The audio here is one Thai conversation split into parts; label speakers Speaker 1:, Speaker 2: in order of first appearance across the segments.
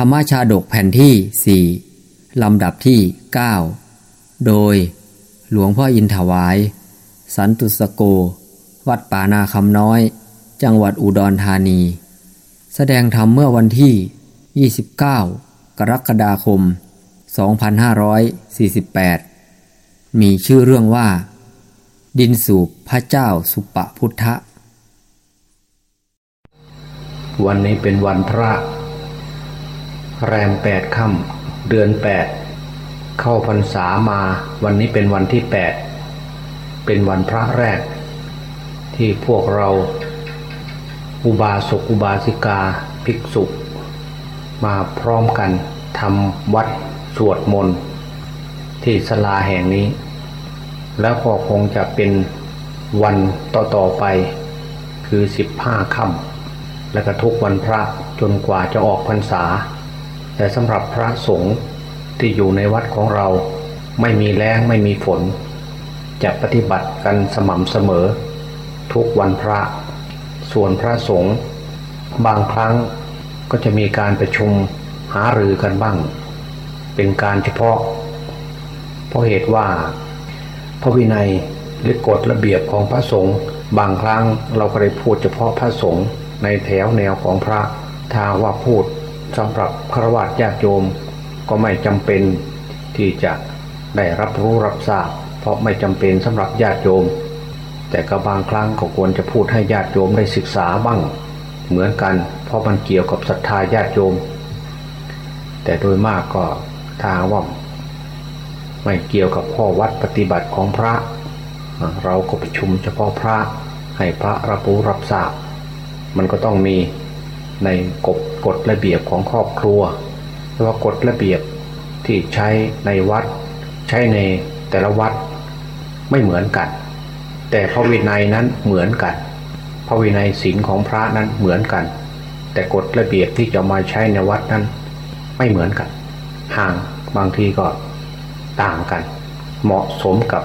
Speaker 1: ธรรมชาดกแผ่นที่สี่ลำดับที่ 9 โดย หลวงพ่ออินถวาย สันตุสโก วัดป่านาคำน้อย จังหวัดอุดรธานี แสดงธรรมเมื่อวันที่ 29 กรกฎาคม 2548 มีชื่อเรื่องว่า ดินสูบพระเจ้าสุปพุทธะ
Speaker 2: วันนี้เป็นวันพระ แรมแปดค่ำเดือนแปดเข้าพรรษามาวันนี้เป็นวันที่แปดเป็นวันพระแรก ที่พวกเรา อุบาสกอุบาสิกาภิกษุ มาพร้อมกันทำวัดสวดมนต์ที่สลาแห่งนี้ แล้วก็คงจะเป็นวันต่อๆไป คือสิบห้าค่ำและก็ทุกวันพระจนกว่าจะออกพรรษา แต่สำหรับพระสงฆ์ที่อยู่ในวัดของเราไม่มีแรงไม่มีฝน จะปฏิบัติกันสม่ำเสมอ ทุกวันพระ ส่วนพระสงฆ์บางครั้งก็จะมีการประชุมหารือกันบ้าง เป็นการเฉพาะ เพราะเหตุว่า พระวินัยหรือกฎระเบียบของพระสงฆ์บางครั้งเราก็ได้พูดเฉพาะพระสงฆ์ในแถวแนวของพระถ้าว่าพูด สำหรับฆราวาสญาติโยมก็ไม่จำเป็นที่จะได้รับรู้รับทราบ เพราะไม่จำเป็นสำหรับญาติโยม แต่ก็บางครั้งก็ควรจะพูดให้ญาติโยมได้ศึกษาบ้าง เหมือนกัน เพราะมันเกี่ยวกับศรัทธาญาติโยม แต่โดยมากก็ทางว่าไม่เกี่ยวกับข้อวัดปฏิบัติของพระ เราก็ประชุมเฉพาะพระให้พระรับรู้รับทราบ มันก็ต้องมีในกฎ กฎระเบียบของครอบครัวแต่ว่ากฎระเบียบที่ใช้ในวัด ใช้ในแต่ละวัดไม่เหมือนกัน แต่พระวินัยนั้นเหมือนกัน พระวินัยศีลของพระนั้นเหมือนกัน แต่กฎระเบียบที่จะมาใช้ในวัดนั้น ไม่เหมือนกัน ห่างบางทีก็ต่างกัน เหมาะสมกับ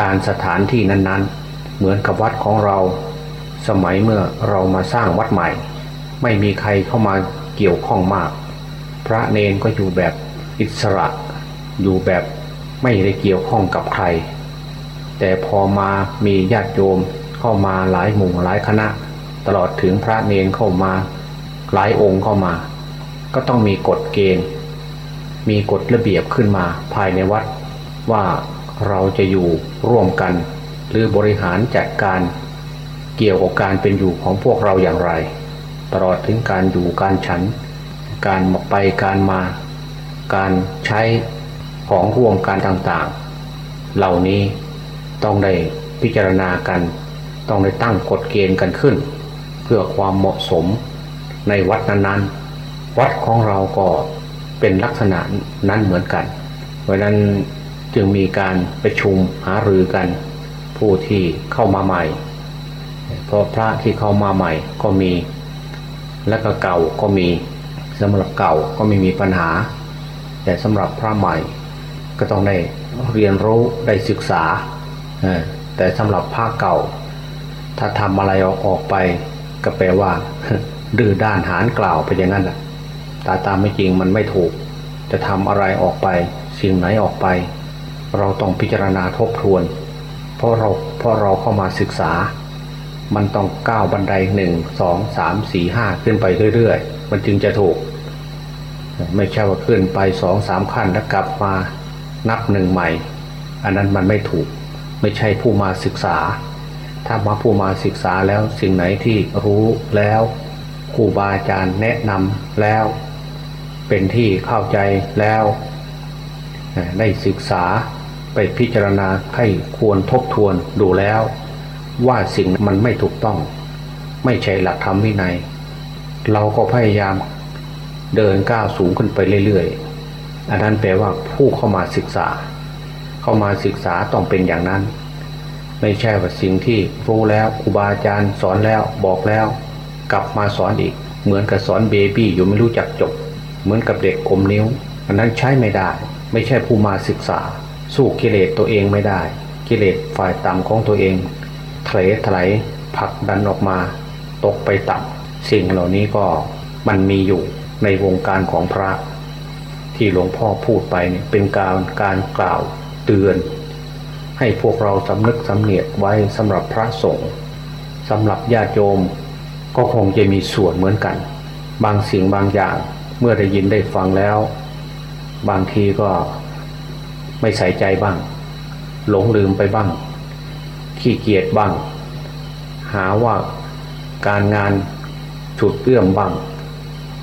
Speaker 2: การสถานที่นั้นๆ เหมือนกับวัดของเรา สมัยเมื่อเรามาสร้างวัดใหม่ ไม่มีใครเข้ามาเกี่ยวข้องมาก พระเนนก็อยู่แบบอิสระ อยู่แบบไม่ได้เกี่ยวข้องกับใคร แต่พอมามีญาติโยมเข้ามาหลายหมู่หลายคณะ ตลอดถึงพระเนนเข้ามาหลายองค์เข้ามา ก็ต้องมีกฎเกณฑ์ มีกฎระเบียบขึ้นมาภายในวัด ว่าเราจะอยู่ร่วมกัน หรือบริหารจัดการเกี่ยวกับการเป็นอยู่ของพวกเราอย่างไร ตลอดถึงการอยู่การฉัน การไปการมา การใช้ของร่วมการต่างๆ เหล่านี้ต้องได้พิจารณากัน ต้องได้ตั้งกฎเกณฑ์กันขึ้น เพื่อความเหมาะสมในวัดนั้นๆ วัดของเราก็เป็นลักษณะนั้นเหมือนกัน เพราะนั้นจึงมีการประชุมหารือกัน ผู้ที่เข้ามาใหม่ เพราะพระที่เข้ามาใหม่ก็มี และก็เก่าก็มีสำหรับเก่าก็ไม่มีปัญหา แต่สำหรับพระใหม่ ก็ต้องได้เรียนรู้ได้ศึกษา แต่สำหรับพระเก่า ถ้าทำอะไรออกไปก็แปลว่า ดื้อด้านหานกล่าวไปอย่างนั้นแหละตาตามไม่จริงมันไม่ถูก จะทำอะไรออกไป สิ่งไหนออกไป เราต้องพิจารณาทบทวน เพราะเราเพราะเราเข้ามาศึกษา มันต้องก้าวบันไดหนึ่งสองสามสี่ห้าขึ้นไปเรื่อยๆ มันจึงจะถูก ไม่ใช่ว่าขึ้นไปสองสามขั้นแล้วกลับมานับหนึ่งใหม่ อันนั้นมันไม่ถูก ไม่ใช่ผู้มาศึกษา ถ้ามาผู้มาศึกษาแล้วสิ่งไหนที่รู้แล้วครูบาอาจารย์แนะนำแล้ว เป็นที่เข้าใจแล้ว ได้ศึกษาไปพิจารณาให้ควรทบทวนดูแล้ว ว่าสิ่งมันไม่ถูกต้อง ไม่ใช่หลักธรรมวินัย เราก็พยายามเดินก้าวสูงขึ้นไปเรื่อยๆ อันนั้นแปลว่าผู้เข้ามาศึกษา เข้ามาศึกษาต้องเป็นอย่างนั้น ไม่ใช่ว่าสิ่งที่รู้แล้วครูบาอาจารย์สอนแล้วบอกแล้ว กลับมาสอนอีก เหมือนกับสอนเบบี้อยู่ไม่รู้จักจบ เหมือนกับเด็กอมนิ้ว อันนั้นใช้ไม่ได้ ไม่ใช่ผู้มาศึกษา สู้กิเลสตัวเองไม่ได้ กิเลสฝ่ายต่ำของตัวเอง ลถลายผักดันออกมา ตกไปต่ำสิ่งเหล่านี้ก็มันมีอยู่ในวงการของพระ ที่หลวงพ่อพูดไปเนี่ยเป็นการการกล่าวเตือน ให้พวกเราสำนึกสำเนียกไว้สำหรับพระสงฆ์สำหรับญาติโยม ก็คงจะมีส่วนเหมือนกัน บางสิ่งบางอย่างเมื่อได้ยินได้ฟังแล้ว บางทีก็ไม่ใส่ใจบ้าง หลงลืมไปบ้าง ขี้เกียจบ้าง หาว่าการงานฉุดเอื้อมบ้าง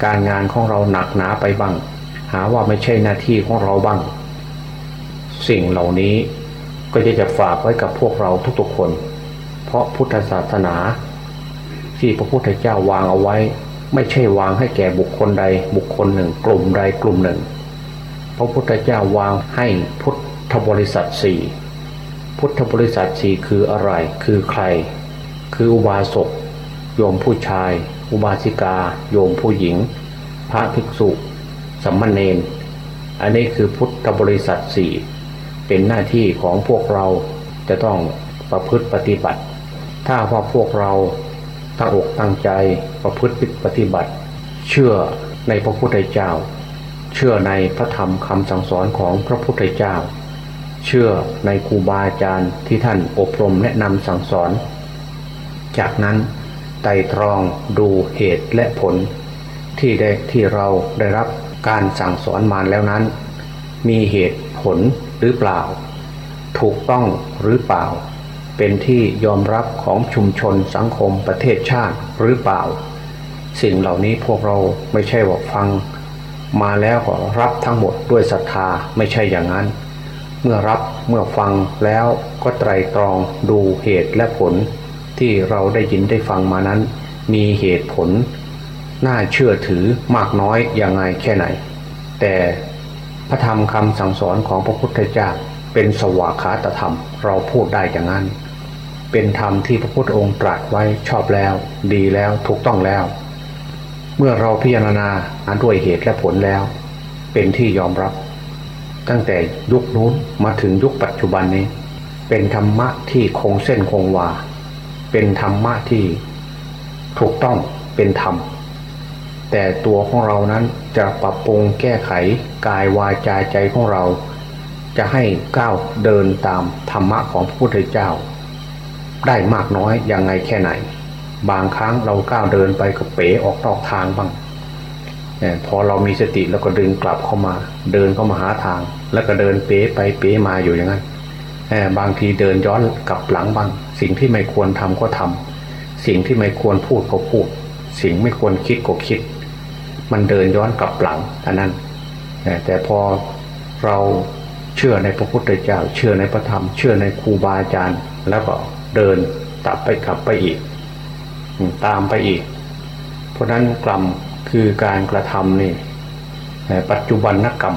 Speaker 2: การงานของเราหนักหนาไปบ้าง หาว่าไม่ใช่หน้าที่ของเราบ้าง สิ่งเหล่านี้ก็จะจะฝากไว้กับพวกเราทุกๆคน เพราะพุทธศาสนา ที่พระพุทธเจ้าวางเอาไว้ ไม่ใช่วางให้แก่บุคคลใดบุคคลหนึ่ง กลุ่มใดกลุ่มหนึ่ง พระพุทธเจ้าวางให้พุทธบริษัทสี่ พุทธบริษัทสี่คืออะไร คือใคร คืออุบาสก โยมผู้ชาย อุบาสิกา โยมผู้หญิง พระภิกษุสัมมาเนนอันนี้คือพุทธบริษัทสี่เป็นหน้าที่ของพวกเราจะต้องประพฤติปฏิบัติ ถ้าว่าพวกเราตั้งอกตั้งใจประพฤติปฏิบัติ เชื่อในพระพุทธเจ้า เชื่อในพระธรรมคำสั่งสอนของพระพุทธเจ้า เชื่อในครูบาอาจารย์ที่ท่านอบรมแนะนำสั่งสอน จากนั้นไต่ตรองดูเหตุและผล ที่ได้ที่เราได้รับการสั่งสอนมาแล้วนั้น มีเหตุผลหรือเปล่า ถูกต้องหรือเปล่า เป็นที่ยอมรับของชุมชนสังคมประเทศชาติหรือเปล่า สิ่งเหล่านี้พวกเราไม่ใช่ว่าฟัง มาแล้วก็รับทั้งหมดด้วยศรัทธาไม่ใช่อย่างนั้น เมื่อรับเมื่อฟังแล้วก็ไตรตรองดูเหตุและผล ที่เราได้ยินได้ฟังมานั้น มีเหตุผล น่าเชื่อถือมากน้อยอย่างไงแค่ไหน แต่พระธรรมคำสั่งสอนของพระพุทธเจ้าเป็นสวากขาตธรรม เราพูดได้อย่างนั้น เป็นธรรมที่พระพุทธองค์ตรัสไว้ชอบแล้ว ดีแล้วถูกต้องแล้ว เมื่อเราพิจารณาด้วยเหตุและผลแล้ว เป็นที่ยอมรับ ตั้งแต่ยุคนู้นมาถึงยุคปัจจุบันนี้ เป็นธรรมะที่คงเส้นคงวา เป็นธรรมะที่ถูกต้องเป็นธรรม แต่ตัวของเรานั้นจะปรับปรุงแก้ไขกายวาจาใจของเรา จะให้ก้าวเดินตามธรรมะของพระพุทธเจ้า ได้มากน้อยยังไงแค่ไหน บางครั้งเราก้าวเดินไปก็เป๋ออกนอกทางบ้าง พอเรามีสติแล้วก็ดึงกลับเข้ามา เดินเข้ามาหาทาง แล้วก็เดินเป๋ไปเป๋มาอยู่อย่างนั้นบางทีเดินย้อนกลับหลังบ้าง สิ่งที่ไม่ควรทำก็ทำสิ่งที่ไม่ควรพูดก็พูด สิ่งไม่ควรคิดก็คิด มันเดินย้อนกลับหลังอันนั้นแต่พอเราเชื่อในพระพุทธเจ้า เชื่อในพระธรรม เชื่อในครูบาอาจารย์ แล้วก็เดินตับไปกลับไปอีก ตามไปอีก เพราะนั้นกรรม คือการกระทำนี่ปัจจุบันนกรรม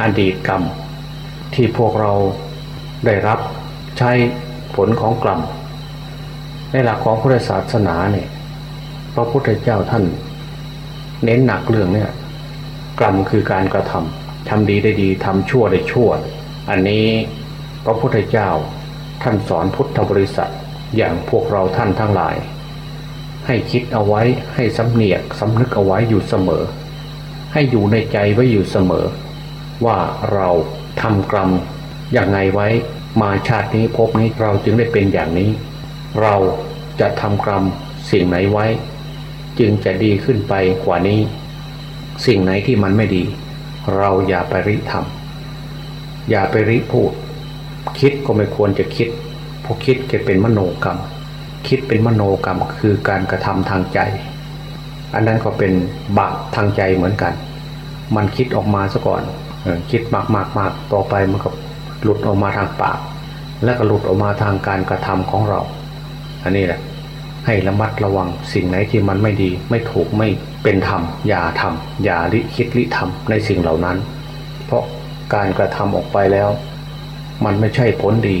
Speaker 2: อดีตกรรม ที่พวกเราได้รับใช้ผลของกรรมในหลักของพุทธศาสนาเนี่ยพระพุทธเจ้าท่าน เน้นหนักเรื่องเนี่ยกรรมคือการกระทำทำดีได้ดีทำชั่วได้ชั่ว อันนี้พระพุทธเจ้าท่านสอนพุทธบริษัทอย่างพวกเราท่านทั้งหลาย ให้คิดเอาไว้ให้สำเนียกสำนึกเอาไว้อยู่เสมอ ให้อยู่ในใจไว้อยู่เสมอ ว่าเราทำกรรมอย่างไงไว้มาชาตินี้พบนี้เราจึงได้เป็นอย่างนี้ เราจะทำกรรมสิ่งไหนไว้ จึงจะดีขึ้นไปกว่านี้ สิ่งไหนที่มันไม่ดี เราอย่าไปริทำอย่าไปริพูด คิดก็ไม่ควรจะคิดพอคิดจะเป็นมโนกรรม คิดเป็นมโนกรรมคือการกระทำทางใจ อันนั้นก็เป็นบาปทางใจเหมือนกัน มันคิดออกมาซะก่อนคิดมากมากมากต่อไปมันก็หลุดออกมาทางปาก และก็หลุดออกมาทางการกระทำของเรา อันนี้แหละให้ระมัดระวังสิ่งไหนที่มันไม่ดี ไม่ถูกไม่เป็นธรรมอย่าทำอย่าลิคิดลิทำในสิ่งเหล่านั้น เพราะการกระทำออกไปแล้ว มันไม่ใช่ผลดี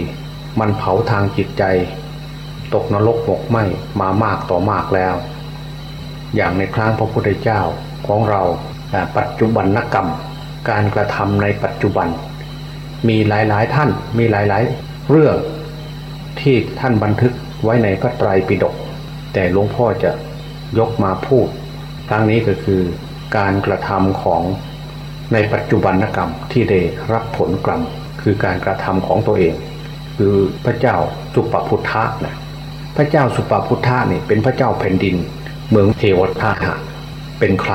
Speaker 2: มันเผาทางจิตใจ ตกนรกหมกไหมมามากต่อมากแล้ว อย่างในครั้งพระพุทธเจ้าของเราปัจจุบันนกรรม การกระทำในปัจจุบัน มีหลายๆท่านมีหลายๆ เรื่องที่ท่านบันทึกไว้ในพระไตรปิฎกแต่หลวงพ่อจะยกมาพูด ครั้งนี้ก็คือการกระทำของในปัจจุบันกรรมที่ได้รับผลกรรมคือการกระทำของตัวเอง คือพระเจ้าสุปพุทธะนะ พระเจ้าสุปาพุทธะนี่เป็นพระเจ้าแผ่นดิน เมืองเทวทาเป็นใคร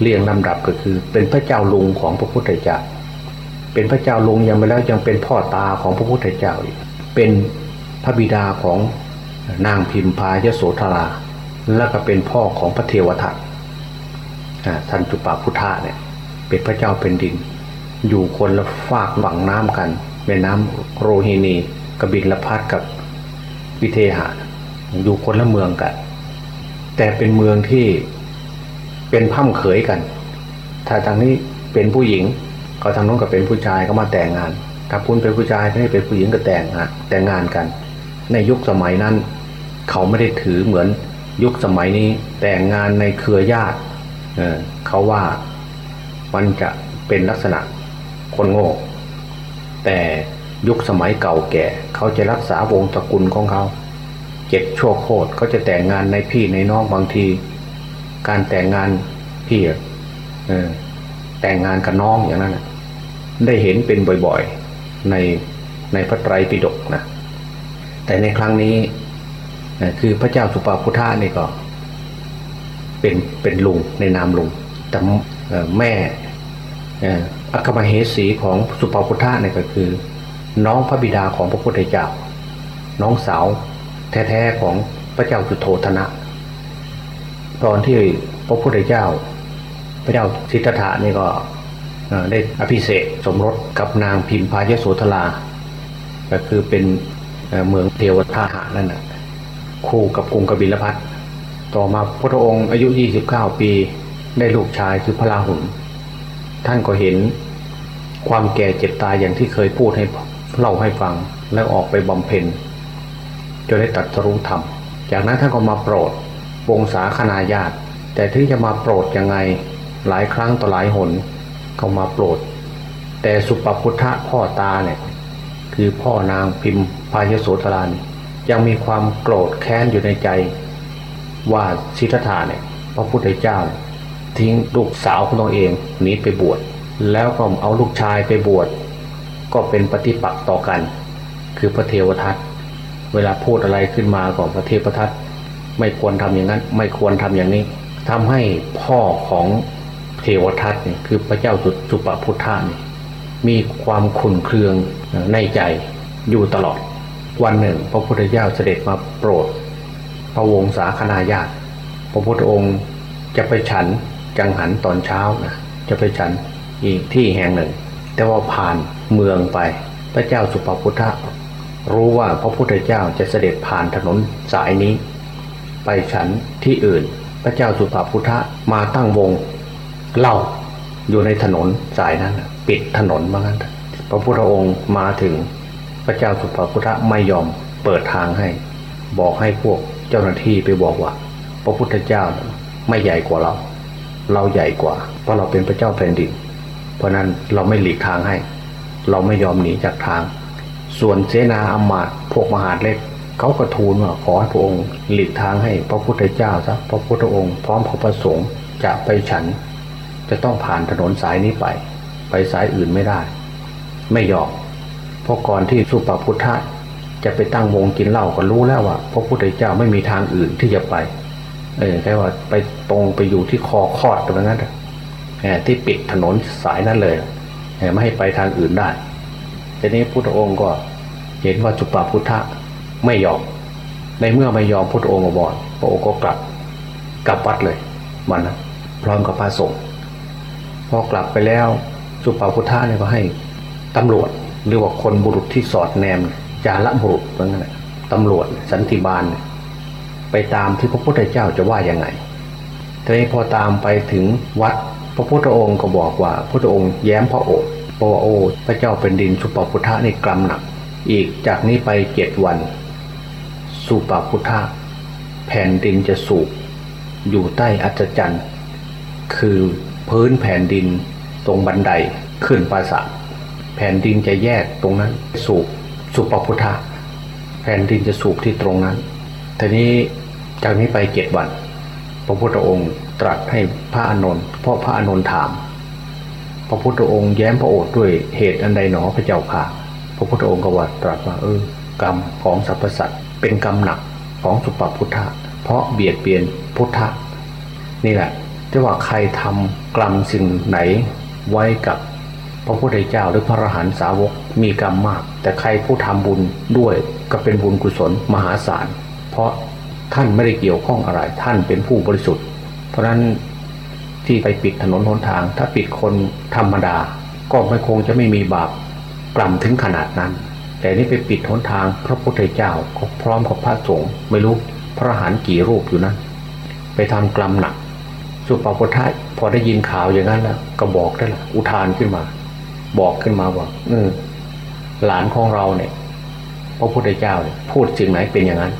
Speaker 2: เรียงลำดับก็คือเป็นพระเจ้าลุงของพระพุทธเจ้า เป็นพระเจ้าลุงยังไม่แล้วยังเป็นพ่อตาของพระพุทธเจ้าอีกเป็นพระบิดาของนางพิมพายโสธรา แล้วก็เป็นพ่อของพระเทวทัตท่านจุปาพุทธะเนี่ยเป็นพระเจ้าเป็นดิน อยู่คนละฝากหวังน้ำกันแม่น้ำโรฮินีกบิลพัดกับ วิเทหะอยู่คนละเมืองกัน แต่เป็นเมืองที่เป็นพ่ำเขยกัน ถ้าทางนี้เป็นผู้หญิงก็ทางนู้นก็เป็นผู้ชายก็มาแต่งงาน ถ้าคุณเป็นผู้ชายทางนี้เป็นผู้หญิงก็แต่งงานแต่งงานกัน ในยุคสมัยนั้น เขาไม่ได้ถือเหมือนยุคสมัยนี้แต่งงานในเครือญาติเเขาว่ามันจะเป็นลักษณะคนโง่แต่ ยุคสมัยเก่าแก่ เขาจะรักษาวงตระกูลของเขาเจ็ดชั่วโคตรเขาจะแต่งงานในพี่ในน้องบางที การแต่งงานพี่เออแต่งงานกับน้องอย่างนั้นได้เห็นเป็นบ่อยๆในในพระไตรปิฎกนะแต่ในครั้งนี้คือพระเจ้าสุปาพุทธะนี่ก็ เป็นเป็นลุงในนามลุงแต่แม่อัคมเหสีของสุปาพุทธะเนี่ยก็คือ น้องพระบิดาของพระพุทธเจ้า น้องสาวแท้ๆของพระเจ้าจุโธธนะ ตอนที่พระพุทธเจ้า พระเจ้าสิทธัตถะนี่ก็ได้อภิเษกสมรสกับนางพิมพายโสธราก็คือเป็นเมืองเทวทาหานั่นนะคู่กับกรุงกบิลพัทต่อมาพระองค์อายุ 29 ปีได้ลูกชายคือพระราหุลท่านก็เห็นความแก่เจ็บตายอย่างที่เคยพูดให้ เล่าให้ฟังแล้วออกไปบำเพ็ญจนได้ตัดสรู้ธรรม จากนั้นท่านก็มาโปรดวงศาคณาญาติ แต่ที่จะมาโปรดยังไงหลายครั้งต่อหลายหนเขามาโปรด แต่สุปพุทธะพ่อตาเนี่ยคือพ่อนางพิมพายโสธรานยังมีความโกรธแค้นอยู่ในใจ ว่าสิทธัตถะเนี่ยพระพุทธเจ้า ทิ้งลูกสาวของตัวเองหนีไปบวชแล้วก็เอาลูกชายไปบวช ก็เป็นปฏิปักษ์ต่อกัน คือพระเทวทัตเวลาพูดอะไรขึ้นมาก่อนพระเทวทัตไม่ควรทำอย่างนั้น ไม่ควรทำอย่างนี้ทำให้พ่อของเทวทัตเนี่ยคือพระเจ้าสุปพุทธานี่มีความขุนเคืองในใจอยู่ตลอด วันหนึ่ง พระพุทธเจ้าเสด็จมาโปรด พระวงศาคณาญาติพระพุทธองค์จะไปฉันจังหันตอนเช้านะจะไปฉันอีกที่แห่งหนึ่ง แต่ว่าผ่านเมืองไป พระเจ้าสุปพุทธะรู้ว่าพระพุทธเจ้าจะเสด็จผ่านถนนสายนี้ ไปฉันที่อื่น พระเจ้าสุปพุทธะมาตั้งวงเล่าอยู่ในถนนสายนั้น ปิดถนนมางั้นพระพุทธองค์มาถึงพระเจ้าสุภพุทธไม่ยอมเปิดทางให้ บอกให้พวกเจ้าหน้าที่ไปบอกว่า พระพุทธเจ้าไม่ใหญ่กว่าเรา เราใหญ่กว่า เพราะเราเป็นพระเจ้าแผ่นดิน เพราะนั้นเราไม่หลีกทางให้ เราไม่ยอมหนีจากทาง ส่วนเสนาอมาตพวกมหาเล็กเขาก็ทูลว่าขอให้พระองค์หลีกทางให้ พระพุทธเจ้าซะพระพุทธองค์พร้อมพระประสงค์จะไปฉัน จะต้องผ่านถนนสายนี้ไป ไปสายอื่นไม่ได้ ไม่ยอมเพราะก่อนที่สุปพุทธะจะไปตั้งวงกินเหล้าก็รู้แล้วว่าพระพุทธเจ้าไม่มีทางอื่นที่จะไป เออแค่ว่าไปตรงไปอยู่ที่คอคอดตรงนั้น ที่ปิดถนนสายนั้นเลยไม่ให้ไปทางอื่นได้ทีนี้พุทธองค์ก็เห็นว่าจุปาพุทธะไม่ยอม ในเมื่อไม่ยอมพุทธองค์ก็บอกพระองค์ก็กลับกลับวัดเลยมันนะพร้อมกับพระสงฆ์พอกลับไปแล้วสุปาพุทธะเนี่ยก็ให้ตำรวจหรือว่าคนบุรุษที่สอดแนมจาระบุรุษเหมือนกันตำรวจสันติบาลไปตามที่พระพุทธเจ้าจะว่ายังไงทีนี้พอตามไปถึงวัด พระพุทธองค์ก็บอกว่าพระองค์แย้มพระโอษฐ์บอกว่าโอ้พระเจ้าเป็นดินสุปพุทธะในกลัมหนัก อีกจากนี้ไปเจ็ดวัน สุปพุทธะแผ่นดินจะสูบอยู่ใต้อัจจรรย์คือพื้นแผ่นดินตรงบันไดขึ้นปราสาทแผ่นดินจะแยกตรงนั้นสูบสุปพุทธะแผ่นดินจะสูบที่ตรงนั้นทีนี้จากนี้ไปเจ็ดวัน พระพุทธองค์ ตรัสให้พระอานนท์เพราะพระอานนท์ถาม พระพุทธองค์แย้มพระโอษฐ์ด้วยเหตุอันใดหนอพระเจ้าค่ะ พระพุทธองค์ก็ว่าตรัสว่าเออกรรมของสรรพสัตว์เป็นกรรมหนักของสุปปพุทธะเพราะเบียดเบียนพุทธะนี่แหละจะว่าใครทำกรรมสิ่งไหนไว้กับพระพุทธเจ้าหรือพระอรหันตสาวกมีกรรมมาก แต่ใครผู้ทำบุญด้วยก็เป็นบุญกุศลมหาศาล เพราะท่านไม่ได้เกี่ยวข้องอะไรท่านเป็นผู้บริสุทธิ์ เพราะนั้นที่ไปปิดถนนหนทาง ถ้าปิดคนธรรมดา ก็ไม่คงจะไม่มีบาปกรรมถึงขนาดนั้น แต่นี่ไปปิดหนทางพระพุทธเจ้าก็พร้อมกับพระสงฆ์ไม่รู้พระหันกี่รูปอยู่นั้นไปทำกรรมหนัก สุปาพุทธะพอได้ยินข่าวอย่างนั้นแล้วก็บอกได้ละอุทานขึ้นมา บอกขึ้นมาว่าเออหลานของเราเนี่ย พระพุทธเจ้าเนี่ยพูดสิ่งไหนเป็นอย่างนั้น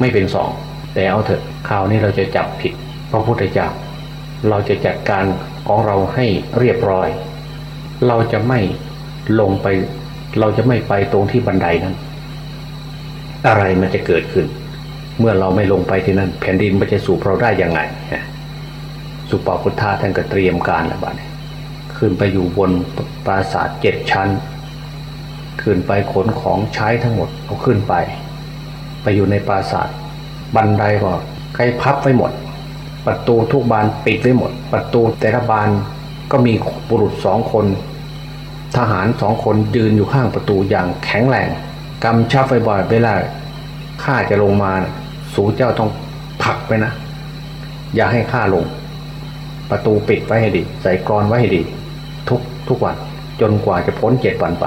Speaker 2: ไม่เป็นสอง แต่เอาเถอะคราวนี้เราจะจับผิด พระพุทธเจ้าเราจะจัดการของเราให้เรียบร้อย เราจะไม่ลงไป เราจะไม่ไปตรงที่บันไดนั้น อะไรมันจะเกิดขึ้น เมื่อเราไม่ลงไปที่นั่น แผ่นดินมันจะสูบเราได้ยังไงสุปาพุทธาท่านก็เตรียมการแล้วบ้านขึ้นไปอยู่บนปราสาทเจ็ดชั้น ขึ้นไปขนของใช้ทั้งหมดเอาขึ้นไป ไปอยู่ในปราสาทบันไดก็ใครพับไว้หมด ประตูทุกบานปิดไว้หมด ประตูแต่ละบานก็มีบุรุษสองคน ทหารสองคนยืนอยู่ข้างประตูอย่างแข็งแรงกำชับไว้บ่อยเวลาข้าจะลงมาสูเจ้าต้องผลักไปนะ อย่าให้ข้าลง ประตูปิดไว้ให้ดี ใส่กรอนไว้ให้ดี ทุกทุกวันจนกว่าจะพ้นเจ็ดวันไป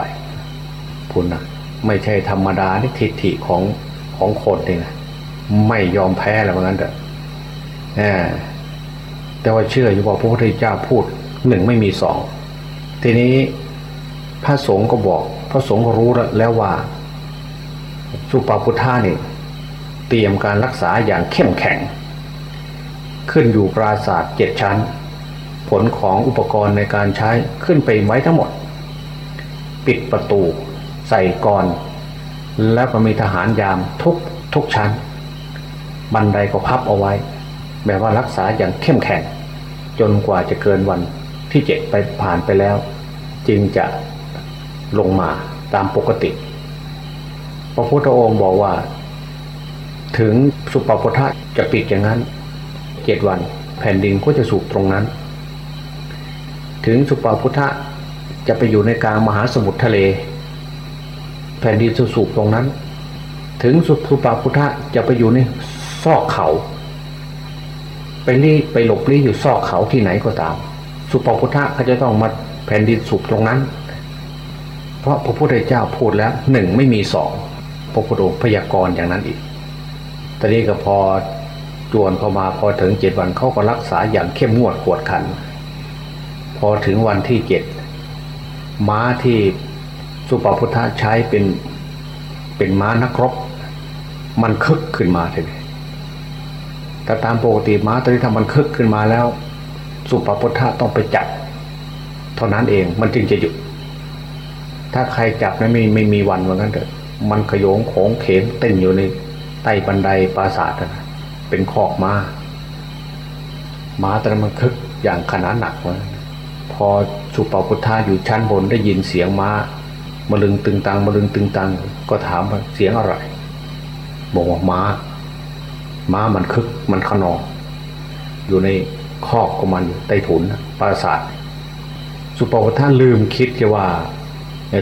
Speaker 2: คุณนะไม่ใช่ธรรมดานี่ทิฏฐิของของคนเองนะไม่ยอมแพ้แล้วเหมือนกันเถอะ แต่ว่าเชื่ออยู่ว่าพระพุทธเจ้าพูดหนึ่งไม่มีสองทีนี้พระสงฆ์ก็บอก พระสงฆ์ก็รู้แล้วว่า สุปาพุทธานี่ เตรียมการรักษาอย่างเข้มแข็ง ขึ้นอยู่ปราศาสตร์เจ็ดชั้น ผลของอุปกรณ์ในการใช้ขึ้นไปไว้ทั้งหมด ปิดประตู ใส่กรแล้วก็มีทหารยามทุกทุกชั้น บันไดก็พับเอาไว้ แบบว่ารักษาอย่างเข้มแข็ง จนกว่าจะเกินวันที่เจ็ดไปผ่านไปแล้ว จึงจะลงมาตามปกติ พระพุทธองค์บอกว่า ถึงสุปปทะจะปิดอย่างนั้นเจ็ดวัน แผ่นดินก็จะสูบตรงนั้น ถึงสุปพุทธะจะไปอยู่ในกลางมหาสมุทรทะเล แผ่นดินจะสูบตรงนั้น ถึงสุสุปาพุทธะจะไปอยู่ในซอกเขา ไปรีไปหลบลี้อยู่ซอกเขาที่ไหนก็ตาม สุปพุทธะเขาจะต้องมาแผ่นดินสูบตรงนั้น เพราะพระพุทธเจ้าพูดแล้วหนึ่งไม่มีสองพระพุทธองค์พยากรณ์อย่างนั้นอีก ตอนนี้ก็พอจวนเข้ามาพอถึงเจ็ดวันเขาก็รักษาอย่างเข้มงวดกวดขัน พอถึงวันที่เจ็ดม้าที่สุปพุทธะใช้เป็นเป็นม้านักรบ มันคึกขึ้นมาเลย แต่ตามปกติม้าตัวนี้ทำมันคึกขึ้นมาแล้ว สุปพุทธะต้องไปจับ เท่านั้นเองมันจึงจะหยุด ถ้าใครจับนะไม่ไม่มีวันเหมือนกันเถอะมันขยงโขงเขมเต้นอยู่ในใต้บันไดปราสาทนะเป็นคอกมา้าม้าตอนมันคึกอย่างขนาดหนักวะพอสุปพุทธาอยู่ชั้นบนได้ยินเสียงมา้ามาลึงตึงตังมาลึงตึงตังก็ถามว่าเสียงอะไรบอกว่าม้า ม้ามันคึกมันขนองอยู่ในคอกของมันใต้ถุนปราสาทสุปพุทธานลืมคิดแค่ว่า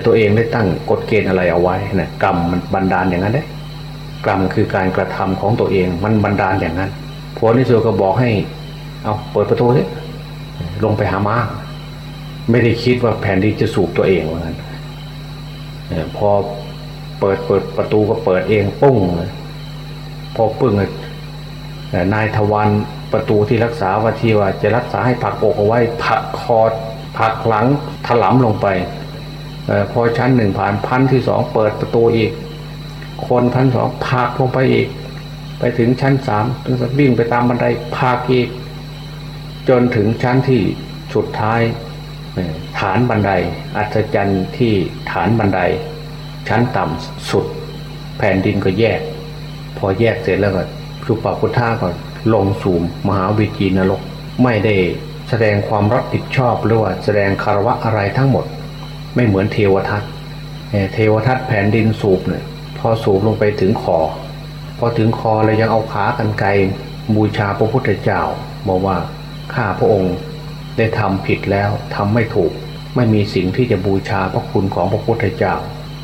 Speaker 2: ตัวเองได้ตั้งกฎเกณฑ์อะไรเอาไว้นะกรรมมันบันดาลอย่างนั้นได้กรรมคือการกระทำของตัวเองมันบันดาลอย่างนั้นพวนิสุก็บอกให้ เอาเปิดประตูสิลงไปหาม้าไม่ได้คิดว่าแผนดินจะสูบตัวเองว่างั้นพอเปิดเปิดประตูก็เปิดเองปุ้งพอปึ้ง นายทวันประตูที่รักษาว่าที่ว่าจะรักษาให้ผักอกเอาไว้ผักคอผักหลังถลำลงไปอพอชั้นหนึ่งผ่านพันที่สองเปิดประตูอีก คนพันสองพากลงไปอีก ไปถึงชั้นสามต้องวิ่งไปตามบันไดพากอีก จนถึงชั้นที่สุดท้ายฐานบันได อัศจรรย์ที่ฐานบันได ชั้นต่ำสุด แผ่นดินก็แยก พอแยกเสร็จแล้วก็ สุปาพุทธาก็ลงสู่มหาวิจีนรก ไม่ได้แสดงความรับผิดชอบหรือว่าแสดงคารวะอะไรทั้งหมด ไม่เหมือนเทวทัตเทวทัตแผ่นดินสูบเนี่ยพอสูบลงไปถึงคอพอถึงคอเลยยังเอาขากันไกบูชาพระพุทธเจ้าบอกว่าข้าพระองค์ได้ทำผิดแล้วทำไม่ถูก ไม่มีสิ่งที่จะบูชาพระคุณของพระพุทธเจ้า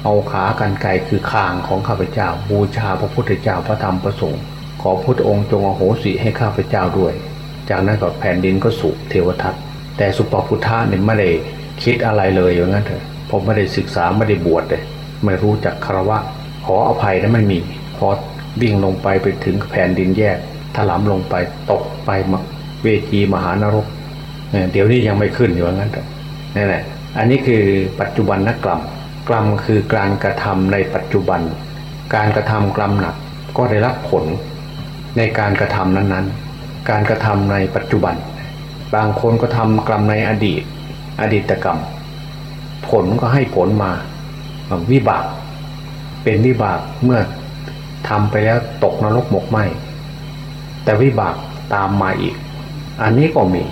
Speaker 2: เอาขากันไกคือคางของข้าพเจ้า บูชาพระพุทธเจ้าพระธรรมพระสงฆ์ ขอพุทธองค์จงอโหสิให้ข้าพเจ้าด้วย จากนั้นก็แผ่นดินก็สูบเทวทัตแต่สุปพุทธะเนี่ยไม่ได้คิดอะไรเลยอย่างนั้นเถอะผมไม่ได้ศึกษาไม่ได้บวชเลยไม่รู้จักคารวะขออภัยนะไม่มีพอวิ่งลงไปไปถึงแผ่นดินแยกถลำลงไปตกไปมาเวทีมหานรกเดี๋ยวนี้ยังไม่ขึ้นอยู่งั้นนั่นแหละอันนี้คือปัจจุบันนักกรรมกรรมคือการกระทำในปัจจุบัน การกระทำกรรมหนักก็ได้รับผล ในการกระทำนั้นๆ การกระทำในปัจจุบัน บางคนก็ทำกรรมในอดีต อดีตกรรม ผลก็ให้ผลมาวิบาก เป็นวิบากเมื่อทำไปแล้วตกนรกหมกไหมแต่วิบากตามมาอีก อันนี้ก็มี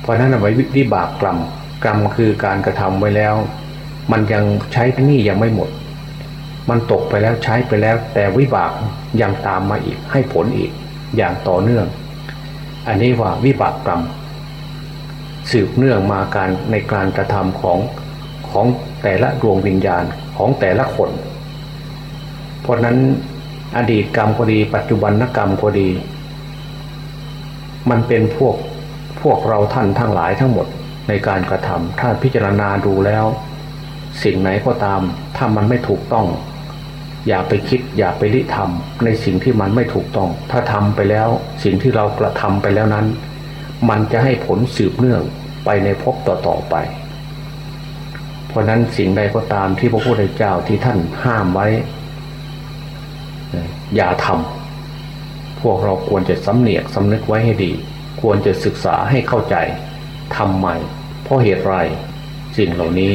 Speaker 2: เพราะนั้นเอาไว้วิบากกรรมกรรมคือการกระทำไว้แล้ว มันยังใช้ที่นี่ยังไม่หมด มันตกไปแล้วใช้ไปแล้ว แต่วิบากยังตามมาอีกให้ผลอีก อย่างต่อเนื่อง อันนี้ว่าวิบากกรรม สืบเนื่องมาการในการกระทำของของแต่ละดวงวิญญาณของแต่ละคน เพราะนั้นอดีตกรรมก็ดี ปัจจุบันกรรมก็ดี มันเป็นพวกพวกเราท่านทั้งหลายทั้งหมดในการกระทำถ้าพิจารณาดูแล้ว สิ่งไหนก็ตาม ถ้ามันไม่ถูกต้อง อย่าไปคิดอย่าไปริทำในสิ่งที่มันไม่ถูกต้อง ถ้าทำไปแล้วสิ่งที่เรากระทำไปแล้วนั้น มันจะให้ผลสืบเนื่องไปในภพต่อๆไป เพราะนั้นสิ่งใดก็ตามที่พระพุทธเจ้าที่ท่านห้ามไว้ อย่าทำพวกเราควรจะสำเนียกสำนึกไว้ให้ดี ควรจะศึกษาให้เข้าใจทำไมเพราะเหตุไร สิ่งเหล่านี้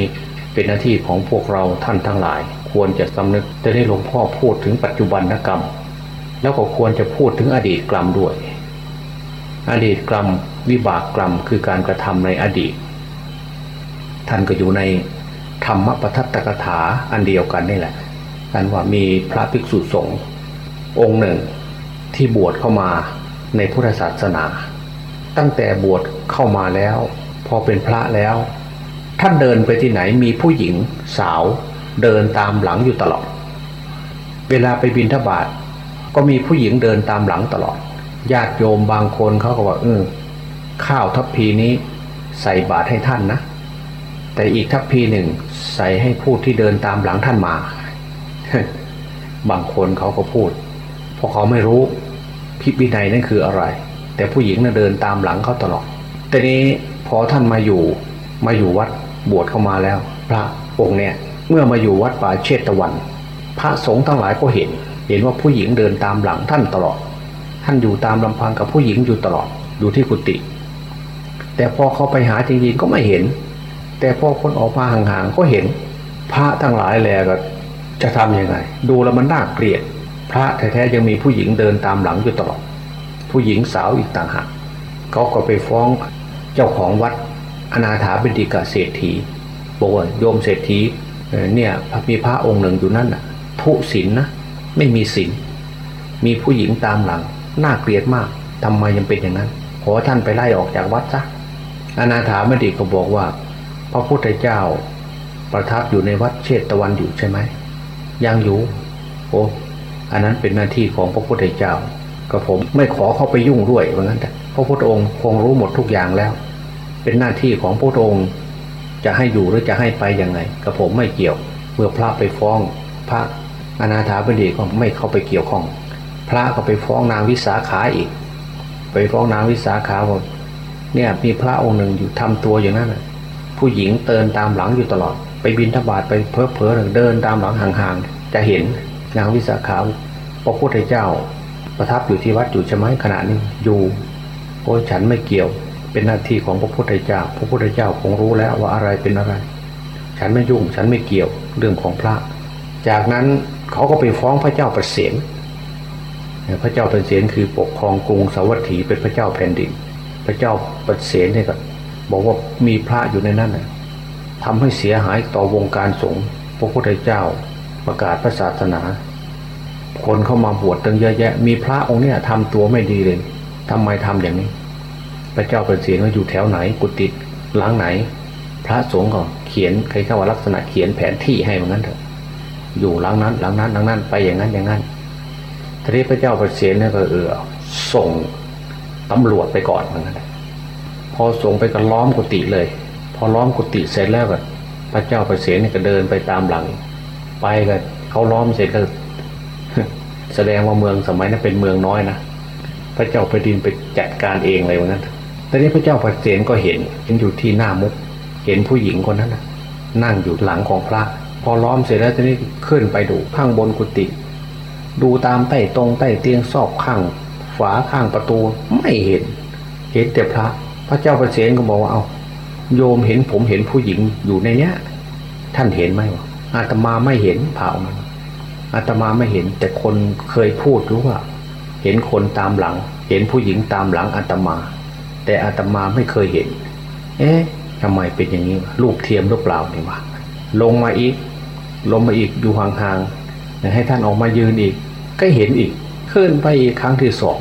Speaker 2: เป็นหน้าที่ของพวกเราท่านทั้งหลาย ควรจะสำนึกจะได้หลวงพ่อพูดถึงปัจจุบันกรรม แล้วก็ควรจะพูดถึงอดีตกรรมด้วย อดีตกรรมวิบากกรรมคือการกระทำในอดีต ท่านก็อยู่ในธรรมปทัตตกถาอันเดียวกันนี่แหละกันว่ามีพระภิกษุสงฆ์องค์หนึ่งที่บวชเข้ามาในพุทธศาสนา ตั้งแต่บวชเข้ามาแล้ว พอเป็นพระแล้ว ท่านเดินไปที่ไหนมีผู้หญิงสาว เดินตามหลังอยู่ตลอด เวลาไปบินทบาทก็มีผู้หญิงเดินตามหลังตลอด ญาติโยมบางคนเขาก็บอกเออข้าวทัพพีนี้ใส่บาตรให้ท่านนะ แต่อีกทัพพีหนึ่งใส่ให้ผู้ที่เดินตามหลังท่านมา บางคนเขาก็พูด เพราะเขาไม่รู้พิวินัยนั่นคืออะไร แต่ผู้หญิงน่ะเดินตามหลังเขาตลอด แต่นี้พอท่านมาอยู่มาอยู่วัดบวชเข้ามาแล้ว พระองค์เนี่ย เมื่อมาอยู่วัดป่าเชตตะวัน พระสงฆ์ทั้งหลายก็เห็น เห็นว่าผู้หญิงเดินตามหลังท่านตลอด ท่านอยู่ตามลำพังกับผู้หญิงอยู่ตลอดอยู่ที่กุฏิแต่พอเขาไปหาจริงๆก็ไม่เห็น แต่พอคนออกมาห่างๆก็เห็น พระทั้งหลายแลก็จะทํำยังไง ดูแล้วมันน่าเกลียด พระแท้ๆยังมีผู้หญิงเดินตามหลังอยู่ตลอด ผู้หญิงสาวอีกต่างหากเขาก็ไปฟ้องเจ้าของวัดอนาถาบิดิกาเศรษฐีบอกว่าโยมเศรษฐี เนี่ยมีพระองค์หนึ่งอยู่นั่นน่ะทุศีลนะไม่มีศีลมีผู้หญิงตามหลังน่าเกลียดมากทำไมยังเป็นอย่างนั้นขอท่านไปไล่ออกจากวัดซะอนาถาบิดิก็บอกว่า พระพุทธเจ้าประทับอยู่ในวัดเชตตะวันอยู่ใช่ไหมยังอยู่ โอ้อันนั้นเป็นหน้าที่ของพระพุทธเจ้าก็ผมไม่ขอเข้าไปยุ่งด้วยเพราะงั้นแต่พระพุทธองค์คงรู้หมดทุกอย่างแล้ว เป็นหน้าที่ของพระองค์ จะให้อยู่หรือจะให้ไปยังไงกับผมไม่เกี่ยว เมื่อพระไปฟ้อง พระอนาถาบดีก็ไม่เข้าไปเกี่ยวข้อง พระก็ไปฟ้องนางวิสาขาอีก ไปฟ้องนางวิสาขาบอกเนี่ยมีพระองค์หนึ่งอยู่ทำตัวอย่างนั้นผู้หญิงเดินตามหลังอยู่ตลอด ไปบินทบาทไปเพ้อเพ้อเดินตามหลังห่างๆจะเห็นนางวิสาขาพระพุทธเจ้า ประทับอยู่ที่วัดอยู่ใช่ไหมขณะนี้อยู่โอ้ฉันไม่เกี่ยว เป็นหน้าที่ของพระพุทธเจ้า พระพุทธเจ้าคงรู้แล้วว่าอะไรเป็นอะไร ฉันไม่ยุ่ง ฉันไม่เกี่ยวเรื่องของพระ จากนั้นเขาก็ไปฟ้องพระเจ้าประเสียนพระเจ้าประเสียนคือปกครองกรุงสาวัตถีเป็นพระเจ้าแผ่นดิน พระเจ้าประเสนเนี่ยก็บอกว่ามีพระอยู่ในนั้นนะทำให้เสียหายต่อวงการสงฆ์พระพุทธเจ้าประกาศพระศาสนา คนเข้ามาบวชตั้งเยอะแยะ มีพระองค์เนี่ยทำตัวไม่ดีเลยทำไมทำอย่างนี้ พระเจ้าเปเสนว่าอยู่แถวไหนกุฏิหลังไหน พระสงฆ์ก็เขียนใครเข้าว่าลักษณะเขียนแผนที่ให้เหมือนกันเถอะอยู่หลังนั้นหลังนั้นหลังนั้นไปอย่างนั้นอย่างนั้นทีนี้พระเจ้าเปเสนเนี่ยก็เออส่งตำรวจไปก่อนเหมือนกันพอส่งไปก็ล้อมกุฏิเลย พอล้อมกุฏิเสร็จแล้วก็พระเจ้าเปเสนเนี่ยก็เดินไปตามหลัง ไปก็เขาล้อมเสร็จก็แสดงว่าเมืองสมัยนั้นเป็นเมืองน้อยนะพระเจ้าแผ่นดินไปจัดการเองเลยว่างั้น อนนี้พระเจ้าปเสนก็เห็นเห็นอยู่ที่หน้ามุก เห็นผู้หญิงคนนั้นนะนั่งอยู่หลังของพระ พอล้อมเสร็จแล้วทีนี้ขึ้นไปดูข้างบนกุฏิดูตามใต้ตรงใต้เตียงซอกข้าง ฝาข้างประตูไม่เห็น เห็นแต่พระ พระเจ้าประเสนก็บอกว่าเอาโยมเห็นผมเห็นผู้หญิงอยู่ในเนี้ย ท่านเห็นไหมวะอาตมาไม่เห็นเผามันอาตมาไม่เห็น แต่คนเคยพูดรู้ว่า เห็นคนตามหลัง เห็นผู้หญิงตามหลังอาตมา แต่อาตมาไม่เคยเห็น เอ๊ะทำไมเป็นอย่างนี้รูปเทียมหรือเปล่านี่วะลงมาอีก ลงมาอีกอยู่ห่างๆให้ท่านออกมายืนอีก ก็เห็นอีกขึ้นไปอีกครั้งที่สอง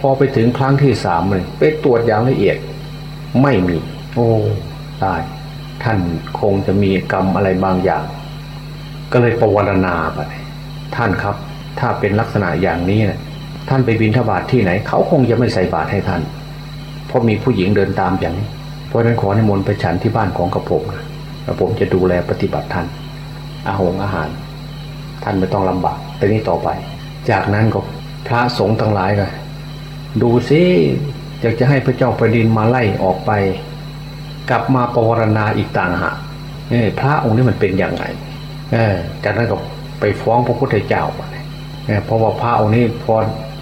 Speaker 2: พอไปถึงครั้งที่สามเลยไปตรวจอย่างละเอียด ไม่มี โอ้ตาย ท่านคงจะมีกรรมอะไรบางอย่าง ก็เลยประวรณาไปท่านครับ ถ้าเป็นลักษณะอย่างนี้นะท่านไปบินทบาทที่ไหน เขาคงจะไม่ใส่บาตรให้ท่าน เพราะมีผู้หญิงเดินตามอย่างนี้ เพราะนั้นขอในมนต์ไปฉันที่บ้านของกระผมนะกระผมจะดูแลปฏิบัติท่าน อาหงอาหาร ท่านไม่ต้องลำบากแต่นี้ต่อไป จากนั้นก็พระสงฆ์ทั้งหลายก็ดูซิอยากจะให้พระเจ้าแผ่นดินมาไล่ออกไป กลับมาปวารณาอีกต่างหากพระองค์นี้มันเป็นอย่างไรจากนั้นก็ไปฟ้องพระพุทธเจ้าเพราะว่าพระองค์นี้พอ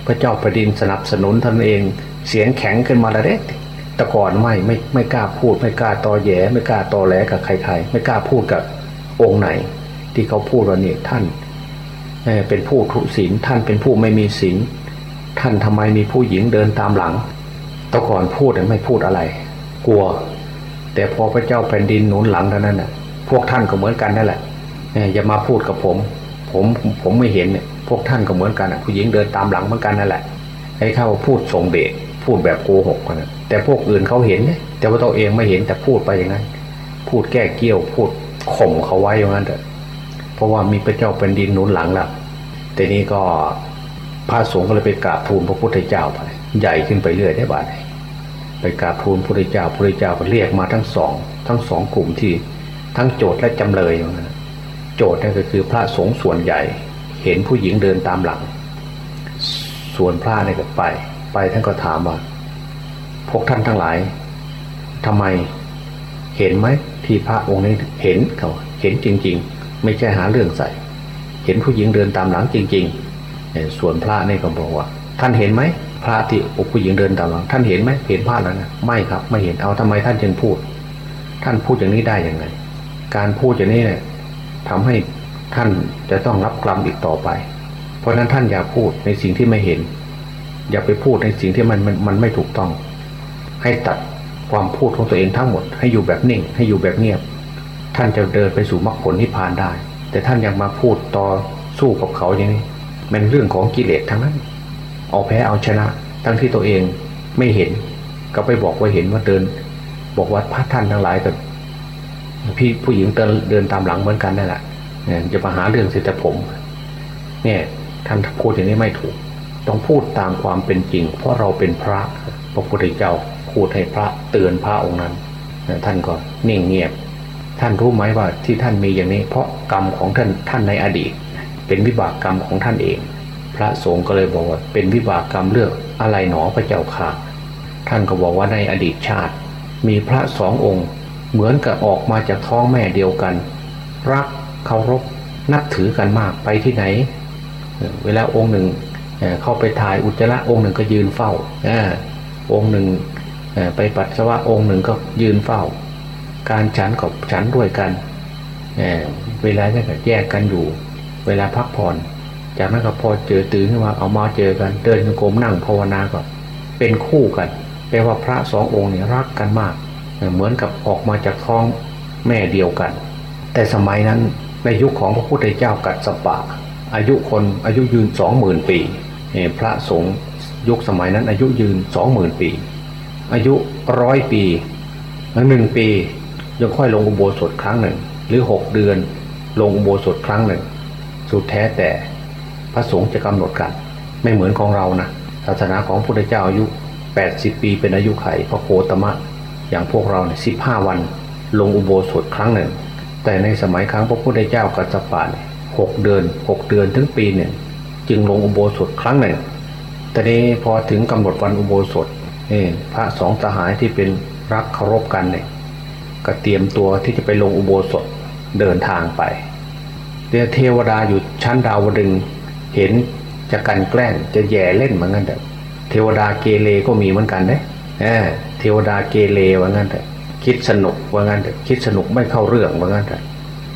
Speaker 2: พระเจ้าแผ่นดินสนับสนุนท่านเอง เสียงแข็งขึ้นมาแล้วเด็กแต่ก่อนไม่ไม่ไม่กล้าพูด ไม่กล้าตอแย่ไม่กล้าตอแหลกับใครๆ ไม่กล้าพูดกับองค์ไหน ที่เขาพูดว่านี่ท่านเป็นผู้ทุศีลท่านเป็นผู้ไม่มีศีลท่านทำไมมีผู้หญิงเดินตามหลังตะก่อนพูดไม่พูดอะไร กลัว แต่พอพระเจ้าแผ่นดินหนุนหลังเท่านั้นน่ะพวกท่านก็เหมือนกันนั่นแหละอย่ามาพูดกับผม ผมผมไม่เห็นเนี่ยพวกท่านก็เหมือนกันผู้หญิงเดินตามหลังเหมือนกันนั่นแหละให้เข้าพูดทรงเดช พูดแบบโกหกกันแต่พวกอื่นเขาเห็นเนี่ยแต่ว่าตัวเองไม่เห็นแต่พูดไปอย่างนั้น พูดแก้เกี้ยวพูดข่มเขาไว้อย่างนั้นเถอะเพราะว่ามีพระเจ้าแผ่นดินหนุนหลังแล้วแต่นี้ก็พระสงฆ์ก็เลยไปกราบทูลพระพุทธเจ้าไปใหญ่ขึ้นไปเรื่อยได้บ้าดไปกราบทูลพระพุทธเจ้าพระพุทธเจ้าก็เรียกมาทั้งสอง ทั้งสองกลุ่มที่ทั้งโจทย์และจำเลยอย่างนั้นโจทย์นั่นก็คือพระสงฆ์ส่วนใหญ่ เห็นผู้หญิงเดินตามหลัง ส่วนพระนี่ก็ไป ไปท่านก็ถามว่า พวกท่านทั้งหลายทำไมเห็นไหมที่พระองค์นี้เห็นเขาเห็นจริง ๆ ไม่ใช่หาเรื่องใส่ เห็นผู้หญิงเดินตามหลังจริงๆส่วนพระนี่ก็บอกว่า ท่านเห็นไหมพระที่อกผู้หญิงเดินตามหลัง ท่านเห็นไหมเห็นพระแล้วนะไม่ครับ ไม่เห็นเอาทำไมท่านจึงพูด ท่านพูดอย่างนี้ได้อย่างไงการพูดอย่างนี้เนี่ยทำให้ท่านจะต้องรับกรรมอีกต่อไป เพราะนั้นท่านอย่าพูดในสิ่งที่ไม่เห็น อย่าไปพูดในสิ่งที่มันมันมันไม่ถูกต้อง ให้ตัดความพูดของตัวเองทั้งหมด ให้อยู่แบบนิ่ง ให้อยู่แบบเงียบ ท่านจะเดินไปสู่มรรคผลนิพพานได้ แต่ท่านยังมาพูดต่อสู้กับเขาอย่างนี้มันเรื่องของกิเลสทั้งนั้น เอาแพ้เอาชนะ ทั้งที่ตัวเองไม่เห็น ก็ไปบอกว่าเห็นว่าเดิน บอกว่าพระท่านทั้งหลายกับพี่ผู้หญิงเดินเดินตามหลังเหมือนกันนั่นแหละเนี่ยจะมาหาเรื่องเสียแต่ผม เนี่ยท่านพูดอย่างนี้ไม่ถูก ต้องพูดตามความเป็นจริง เพราะเราเป็นพระพระพุทธเจ้าพูดให้พระเตือนพระองค์นั้น ท่านก็นิ่งเงียบ ท่านรู้ไหมว่าที่ท่านมีอย่างนี้ เพราะกรรมของท่านท่านในอดีต เป็นวิบากกรรมของท่านเอง พระสงฆ์ก็เลยบอกว่า เป็นวิบากกรรมเลือกอะไรหนอพระเจ้าค่ะ ท่านก็บอกว่าในอดีตชาติ มีพระสององค์ เหมือนกับออกมาจากท้องแม่เดียวกัน รักเคารพนับถือกันมากไปที่ไหน เวลาองค์หนึ่ง เข้าไปถ่ายอุจจาระองค์หนึ่งก็ยืนเฝ้าองค์หนึ่งไปปัสสาวะองค์หนึ่งก็ยืนเฝ้า การฉันกับฉันด้วยกันเวลาจะแยกกันอยู่ เวลาพักผ่อน จากนั้นก็พอเจอตื่นขึ้นมาเอามาเจอกันเดินโกมนั่งภาวนาก็เป็นคู่กันแปลว่าพระสององค์นี่รักกันมาก เหมือนกับออกมาจากท้องแม่เดียวกัน แต่สมัยนั้นในยุคของพระพุทธเจ้ากัดสปะ อายุคนอายุยืนสองหมื่นปี พระสงฆ์ยุคสมัยนั้นอายุยืนสองหมื่นปี อายุร้อยปีหนึ่งปียังค่อยลงอุโบสถครั้งหนึ่ง หรือหกเดือนลงอุโบสถครั้งหนึ่ง สุดแท้แต่พระสงฆ์จะกำหนดกัน ไม่เหมือนของเรานะศาสนาของพระพุทธเจ้าอายุ 80 ปีเป็นอายุไขพระโคตมะ อย่างพวกเราเนี่ยสิบห้าวัน ลงอุโบสถครั้งหนึ่ง แต่ในสมัยครั้งพระพุทธเจ้ากัสปะหกเดือนหกเดือนถึงปีหนึ่ง จึงลงอุโบสถครั้งหนึ่งแต่นี้พอถึงกำหนดวันอุโบสถนี่พระสองสหายที่เป็นรักเคารพกันเนี่ยก็เตรียมตัวที่จะไปลงอุโบสถเดินทางไปเดี๋ยวเทวดาอยู่ชั้นดาวดึงเห็นจะกันแกล้งจะแย่เล่นเหมือนกันแต่เทวดาเกเรก็มีเหมือนกันนะเออเทวดาเกเรว่างั้นแต่คิดสนุกว่างั้นแต่คิดสนุกไม่เข้าเรื่องว่างั้นแต่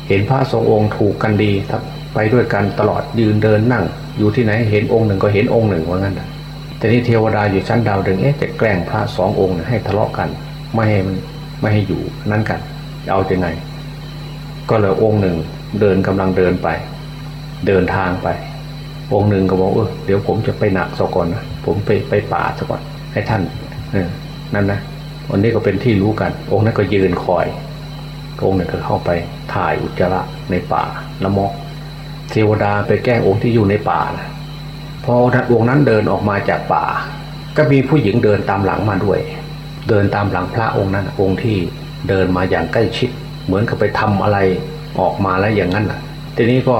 Speaker 2: เห็นพระสององค์ถูกกันดีครับไปด้วยกันตลอดยืนเดินนั่ง อยู่ที่ไหนเห็นองค์หนึ่งก็เห็นองค์หนึ่งว่างั้นแต่นี่เทวดาอยู่ชั้นดาวดึงเอ๊ะจะแกล้งพระสององค์ให้ทะเลาะกัน ไม่ให้มันไม่ให้อยู่นั่นกัน เอาจะไง ก็เลยองค์หนึ่งเดินกำลังเดินไป เดินทางไป องค์หนึ่งก็บอกเออเดี๋ยวผมจะไปหนักซะก่อนนะผมไปไปป่าซะก่อนให้ท่านเออนั่นนะวันนี้ก็เป็นที่รู้กัน องค์นั้นก็ยืนคอยองค์หนึ่งก็เข้าไปถ่ายอุจจาระในป่าละมอก เทวดาไปแกล้งองค์ที่อยู่ในป่านะพอองค์นั้นเดินออกมาจากป่า ก็มีผู้หญิงเดินตามหลังมาด้วย เดินตามหลังพระองค์นั้นองค์ที่เดินมาอย่างใกล้ชิด เหมือนกับไปทำอะไรออกมาแล้วอย่างนั้นอะทีนี้ก็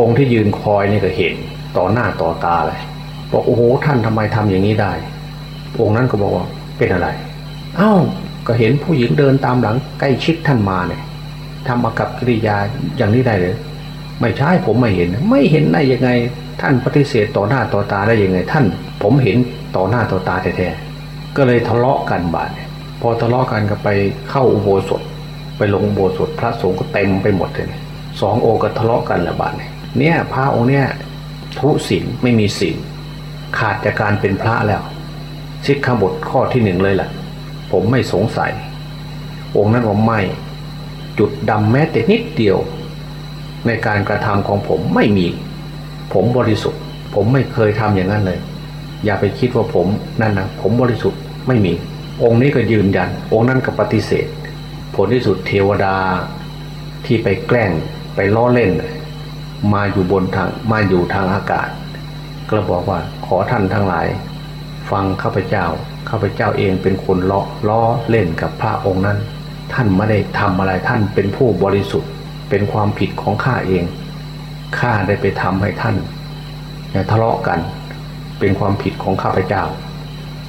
Speaker 2: องค์ที่ยืนคอยนี่ก็เห็นต่อหน้าต่อตาเลยบอกโอ้โหท่านทำไมทำอย่างนี้ได้ องค์นั้นก็บอกว่าเป็นอะไร เอา้าก็เห็นผู้หญิงเดินตามหลังใกล้ชิดท่านมาเนี่ยทำมากับกิริยาอย่างนี้ได้เลย ไม่ใช่ผมไม่เห็น ไม่เห็นได้ยังไง ท่านปฏิเสธต่อหน้าต่อตาได้ยังไง ท่าน ผมเห็นต่อหน้าต่อตาแท้ๆก็เลยทะเลาะกันบาดพอทะเลาะกันก็ไปเข้าอุโบสถ ไปลงอุโบสถ พระสงฆ์ก็เต็มไปหมดเลยสององค์ก็ทะเลาะกันละบาดเนี่ยพระองค์เนี่ยทุศีลไม่มีศีลขาดจากการเป็นพระแล้วสิกขาบทข้อที่หนึ่งเลยแหละผมไม่สงสัย องค์นั้นว่าไม่ จุดดำแม้แต่นิดเดียว ในการกระทำของผมไม่มี ผมบริสุทธิ์ ผมไม่เคยทำอย่างนั้นเลย อย่าไปคิดว่าผมนั่นนะผมบริสุทธิ์ไม่มี องค์นี้ก็ยืนยัน องค์นั้นก็ปฏิเสธ ผลที่สุดเทวดาที่ไปแกล้งไปล้อเล่น มาอยู่บนทางมาอยู่ทางอากาศก็บอกว่าขอท่านทั้งหลาย ฟังข้าพเจ้าข้าพเจ้าเองเป็นคนล้อล้อเล่นกับพระองค์นั้น ท่านไม่ได้ทำอะไรท่านเป็นผู้บริสุทธิ์ เป็นความผิดของข้าเองข้าได้ไปทำให้ท่านทะเลาะกัน เป็นความผิดของข้าพเจ้า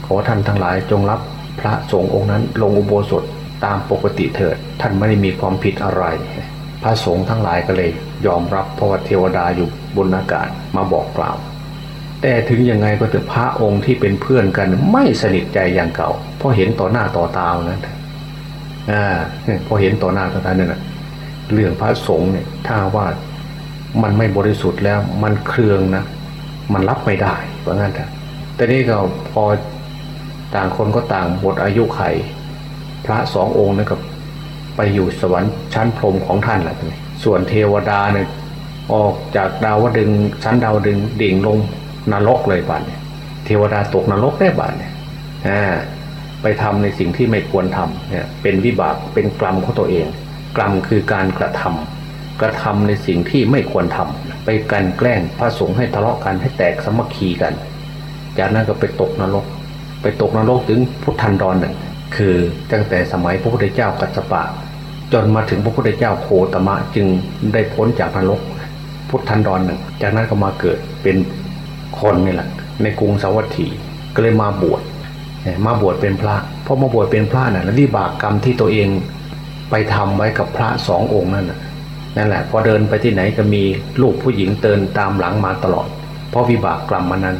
Speaker 2: ขอท่านทั้งหลายจงรับพระสงฆ์องค์นั้นลงอุโบสถตามปกติเถิด ท่านไม่ได้มีความผิดอะไร พระสงฆ์ทั้งหลายก็เลย ยอมรับเพราะว่าเทวดาอยู่บนอากาศมาบอกกล่าวแต่ถึงยังไงก็เถอะพระองค์ที่เป็นเพื่อนกันไม่สนิทใจอย่างเก่า เพราะเห็นต่อหน้าต่อตานั้นอ่าพอเห็นต่อหน้าต่อตาเนี่ยนะ เรื่องพระสงฆ์เนี่ยถ้าว่ามันไม่บริสุทธิ์แล้วมันเครืองนะมันรับไม่ได้เพราะงั้นแต่แต่นี่ก็พอต่างคนก็ต่างหมดอายุไข พระสององค์นั่นก็ไปอยู่สวรรค์ชั้นพรมของท่านแหละส่วนเทวดาเนี่ยออกจากดาวดึงชั้นดาวดึงดิ่งลงนรกเลยบ้านเนี่ยเทวดาตกนรกได้บ้านเนี่ยไปทำในสิ่งที่ไม่ควรทำเนี่ยเป็นวิบากเป็นกรรมของตัวเอง กรรมคือการกระทำกระทำในสิ่งที่ไม่ควรทำไปกันแกล้งพระสงฆ์ให้ทะเลาะกันให้แตกสมัคคีกัน จากนั้นก็ไปตกนรก ไปตกนรกถึงพุทธันดรหนึ่ง คือตั้งแต่สมัยพระพุทธเจ้ากัสปะ จนมาถึงพระพุทธเจ้าโคตมะจึงได้พ้นจากนรก พุทธันดรหนึ่ง จากนั้นก็มาเกิดเป็นคนนี่แหละในกรุงสาวัตถีก็เลยมาบวชมาบวชเป็นพระเพราะมาบวชเป็นพระน่ะวิบากกรรมที่ตัวเอง ไปทำไว้กับพระสององค์นั่นนั่นแหละพอเดินไปที่ไหนก็มีลูกผู้หญิงเตือนตามหลังมาตลอด เพราะวิบากกรรมมันนั้น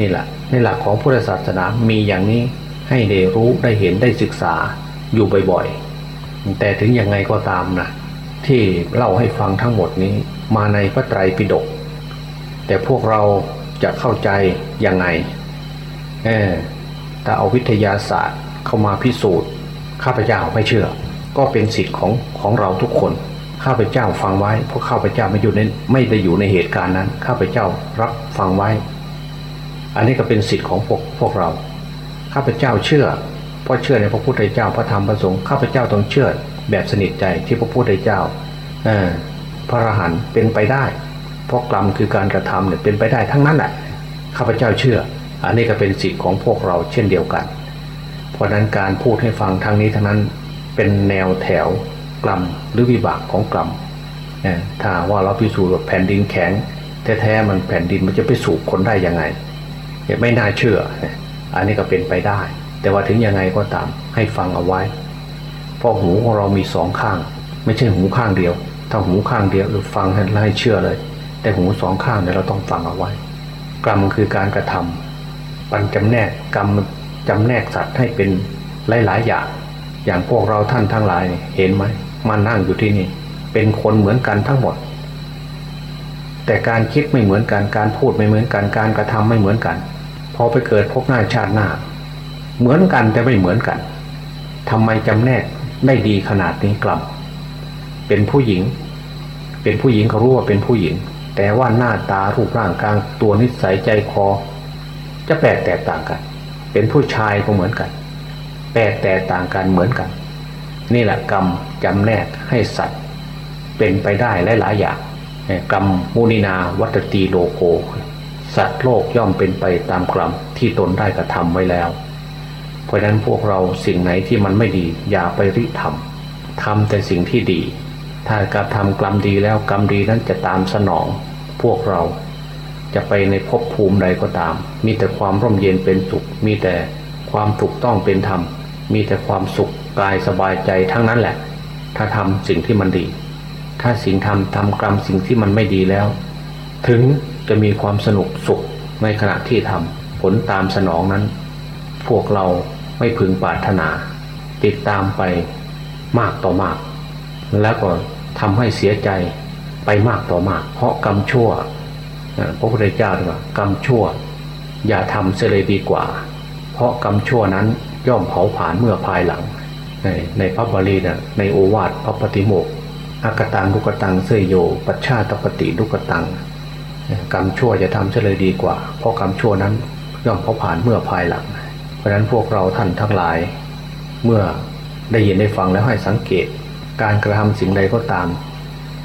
Speaker 2: นี่แหละในหลักของพุทธศาสนามีอย่างนี้ให้ได้รู้ได้เห็นได้ศึกษาอยู่บ่อยๆ แต่ถึงยังไงก็ตามนะที่เล่าให้ฟังทั้งหมดนี้มาในพระไตรปิฎกแต่พวกเราจะเข้าใจยังไงเออแต่เอาวิทยาศาสตร์เข้ามาพิสูจน์ข้าพเจ้าไม่เชื่อ ก็เป็นสิทธิ์ของของเราทุกคน ข้าพเจ้าฟังไว้ เพราะข้าพเจ้าไม่อยู่ในไม่ได้อยู่ในเหตุการณ์นั้น ข้าพเจ้ารับฟังไว้ อันนี้ก็เป็นสิทธิ์ของพวกพวกเรา ข้าพเจ้าเชื่อ เพราะเชื่อในพระพุทธเจ้าพระธรรมพระสงฆ์ข้าพเจ้าต้องเชื่อแบบสนิทใจที่พระพุทธเจ้าพระอรหันต์เป็นไปได้ เพราะกรรมคือการกระทำเนี่ยเป็นไปได้ทั้งนั้นแหละข้าพเจ้าเชื่อ อันนี้ก็เป็นสิทธิ์ของพวกเราเช่นเดียวกัน เพราะนั้นการพูดให้ฟังทางนี้ทั้งนั้น เป็นแนวแถวกรรมหรือวิบากของกรรมถ้าว่าเราพิสูจน์ว่าแผ่นดินแข็งแท้ๆมันแผ่นดินมันจะไปสูบคนได้ยังไงไม่น่าเชื่อ อันนี้ก็เป็นไปได้ แต่ว่าถึงยังไงก็ตามให้ฟังเอาไว้ เพราะหูของเรามีสองข้าง ไม่ใช่หูข้างเดียว ถ้าหูข้างเดียวหรือฟังให้เชื่อเลย แต่หูสองข้างเนี่ยเราต้องฟังเอาไว้ กรรมคือการกระทำปันจำแนกกรรมจำแนกสัตว์ให้เป็นหลายๆอย่าง อย่างพวกเราท่านทั้งหลายเห็นไหมมานั่งอยู่ที่นี่ เป็นคนเหมือนกันทั้งหมด แต่การคิดไม่เหมือนกันการพูดไม่เหมือนกันการกระทำไม่เหมือนกันพอไปเกิดพบหน้าชาติหน้า เหมือนกันแต่ไม่เหมือนกันทำไมจำแนกได้ดีขนาดนี้กลับ เป็นผู้หญิง เป็นผู้หญิงเขารู้ว่าเป็นผู้หญิง แต่ว่าหน้าตารูปร่างกลางตัวนิสัยใจคอ จะแปลกแตกต่างกัน เป็นผู้ชายก็เหมือนกัน แปลกแตกต่างกันเหมือนกัน นี่แหละกรรมจำแนกให้สัตว์ เป็นไปได้หลายๆอย่างกรรมมุนินาวัตตีโลโก สัตว์โลกย่อมเป็นไปตามกรรมที่ตนได้กระทำไว้แล้ว เพราะฉะนั้นพวกเราสิ่งไหนที่มันไม่ดี อย่าไปริทำทำแต่สิ่งที่ดี ถ้ากระทำกรรมดีแล้วกรรมดีนั้นจะตามสนอง พวกเราจะไปในภพภูมิใดก็ตาม มีแต่ความร่มเย็นเป็นสุข มีแต่ความถูกต้องเป็นธรรม มีแต่ความสุขกายสบายใจทั้งนั้นแหละ ถ้าทำสิ่งที่มันดี ถ้าสิ่งทำทำกรรมสิ่งที่มันไม่ดีแล้ว ถึงจะมีความสนุกสุขในขณะที่ทำผลตามสนองนั้น พวกเราไม่พึงปรารถนา ติดตามไปมากต่อมาก แล้วก็ทำให้เสียใจไปมากต่อมาก เพราะกรรมชั่วพระพุทธเจ้าว่ากรรมชั่ว อย่าทำเสียเลยดีกว่า เพราะกรรมชั่วนั้น ย่อมเผาผลาญเมื่อภายหลังในในพระบาลีนะในโอวาทพระปฏิโมกอากตังลุกตังเสยโย ปัชชาตปฏิลุกตังกรรมชั่วจะทำเฉลยดีกว่า เพราะกรรมชั่วนั้นย่อมเผาผ่านเมื่อภายหลัง เพราะฉะนั้นพวกเราท่านทั้งหลาย เมื่อได้ยินได้ฟังแล้วให้สังเกต การกระทำสิ่งใดก็ตาม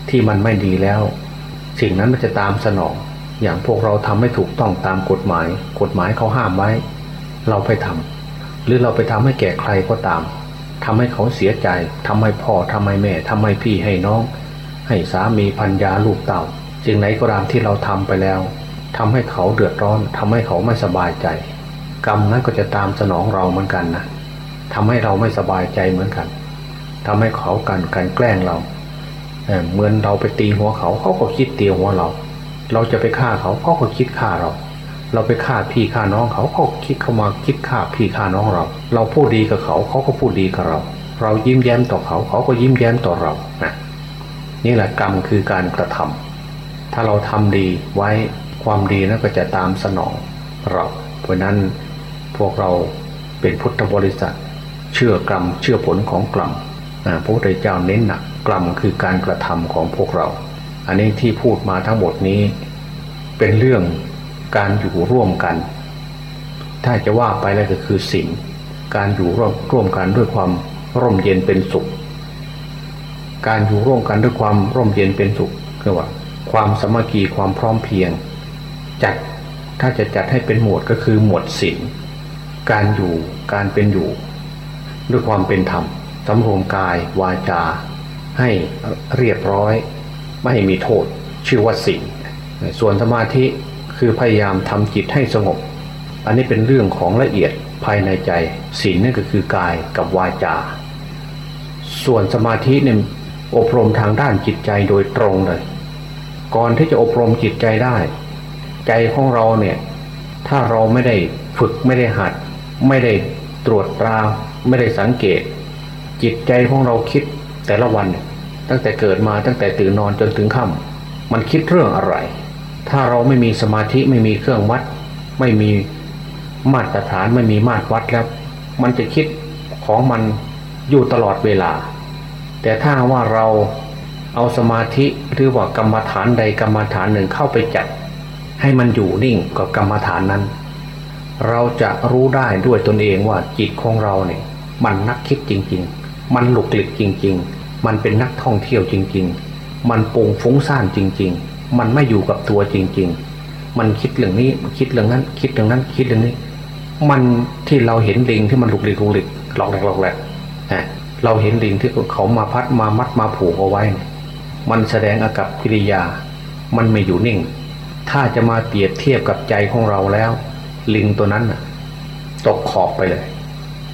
Speaker 2: ที่มันไม่ดีแล้ว สิ่งนั้นมันจะตามสนอง อย่างพวกเราทำไม่ถูกต้องตามกฎหมาย กฎหมายเขาห้ามไว้ เราไปทำ หรือเราไปทำให้แก่ใครก็ตามทำให้เขาเสียใจทำให้พ่อทำให้แม่ทำให้พี่ให้น้อง ให้สามีพันยาลูกเต่าสิ่งไหนก็ตามที่เราทำไปแล้วทำให้เขาเดือดร้อนทำให้เขาไม่สบายใจ กรรมนั้นก็จะตามสนองเราเหมือนกันนะทำให้เราไม่สบายใจเหมือนกันทำให้เขากันกันแกล้งเราเหมือนเราไปตีหัวเขาเขาก็คิดตีหัวเรา เราจะไปฆ่าเขาเขาก็คิดฆ่าเรา เราไปฆ่าพี่ฆ่าน้องเขาเขาคิดเข้ามาคิดฆ่าพี่ฆ่าน้องเรา เราพูดดีกับเขาเขาก็พูดดีกับเรา เรายิ้มแย้มต่อเขาเขาก็ยิ้มแย้มต่อเรานะนี่แหละกรรมคือการกระทำถ้าเราทำดีไว้ความดีนั้นก็จะตามสนองเรา เพราะนั้นพวกเราเป็นพุทธบริษัท เชื่อกรรมเชื่อผลของกรรมพระพุทธเจ้าเน้นหนักกรรมคือการกระทำของพวกเรา อันนี้ที่พูดมาทั้งหมดนี้ เป็นเรื่อง การอยู่ร่วมกัน ถ้าจะว่าไปแล้วก็คือสิ่งการอยู่ร่วมร่วมกันด้วยความร่มเย็นเป็นสุข การอยู่ร่วมกันด้วยความร่มเย็นเป็นสุขคือว่า ความสมัคคีความพร้อมเพียง จัดถ้าจะจัดให้เป็นหมวดก็คือหมวดศีลการอยู่การเป็นอยู่ ด้วยความเป็นธรรมสำรวมกายวาจา ให้เรียบร้อย ไม่ให้มีโทษ ชื่อว่าศีลส่วนสมาธิ คือพยายามทำจิตให้สงบ อันนี้เป็นเรื่องของละเอียดภายในใจศีลนั่นก็คือกายกับวาจา ส่วนสมาธิเนี่ยอบรมทางด้านจิตใจโดยตรงเลย ก่อนที่จะอบรมจิตใจได้ ใจของเราเนี่ยถ้าเราไม่ได้ฝึกไม่ได้หัด ไม่ได้ตรวจตราไม่ได้สังเกต จิตใจของเราคิดแต่ละวัน ตั้งแต่เกิดมาตั้งแต่ตื่นนอนจนถึงค่ำมันคิดเรื่องอะไร ถ้าเราไม่มีสมาธิไม่มีเครื่องวัด ไม่มีมาตรฐานไม่มีมาตรวัดแล้ว มันจะคิดของมันอยู่ตลอดเวลา แต่ถ้าว่าเราเอาสมาธิหรือว่ากรรมฐานใดกรรมฐานหนึ่งเข้าไปจัด ให้มันอยู่นิ่งกับกรรมฐานนั้น เราจะรู้ได้ด้วยตนเองว่าจิตของเราเนี่ยมันนักคิดจริง ๆ มันหลุกหลิกจริง ๆ มันเป็นนักท่องเที่ยวจริง ๆ มันปุงฟุ้งซ่านจริง ๆ มันไม่อยู่กับตัวจริง ๆ มันคิดเรื่องนี้คิดเรื่องนั้น คิดเรื่องนั้น คิดเรื่องนี้ มันที่เราเห็นลิงที่มันหลุกหลิกหลุกหลิกหลอกแหลกหลอกแหลกเราเห็นลิงที่เขามาพัดมามัดมาผูกเอาไว้ มันแสดงอากับกิริยา มันไม่อยู่นิ่ง ถ้าจะมาเปรียบเทียบกับใจของเราแล้ว ลิงตัวนั้นตกขอบไปเลย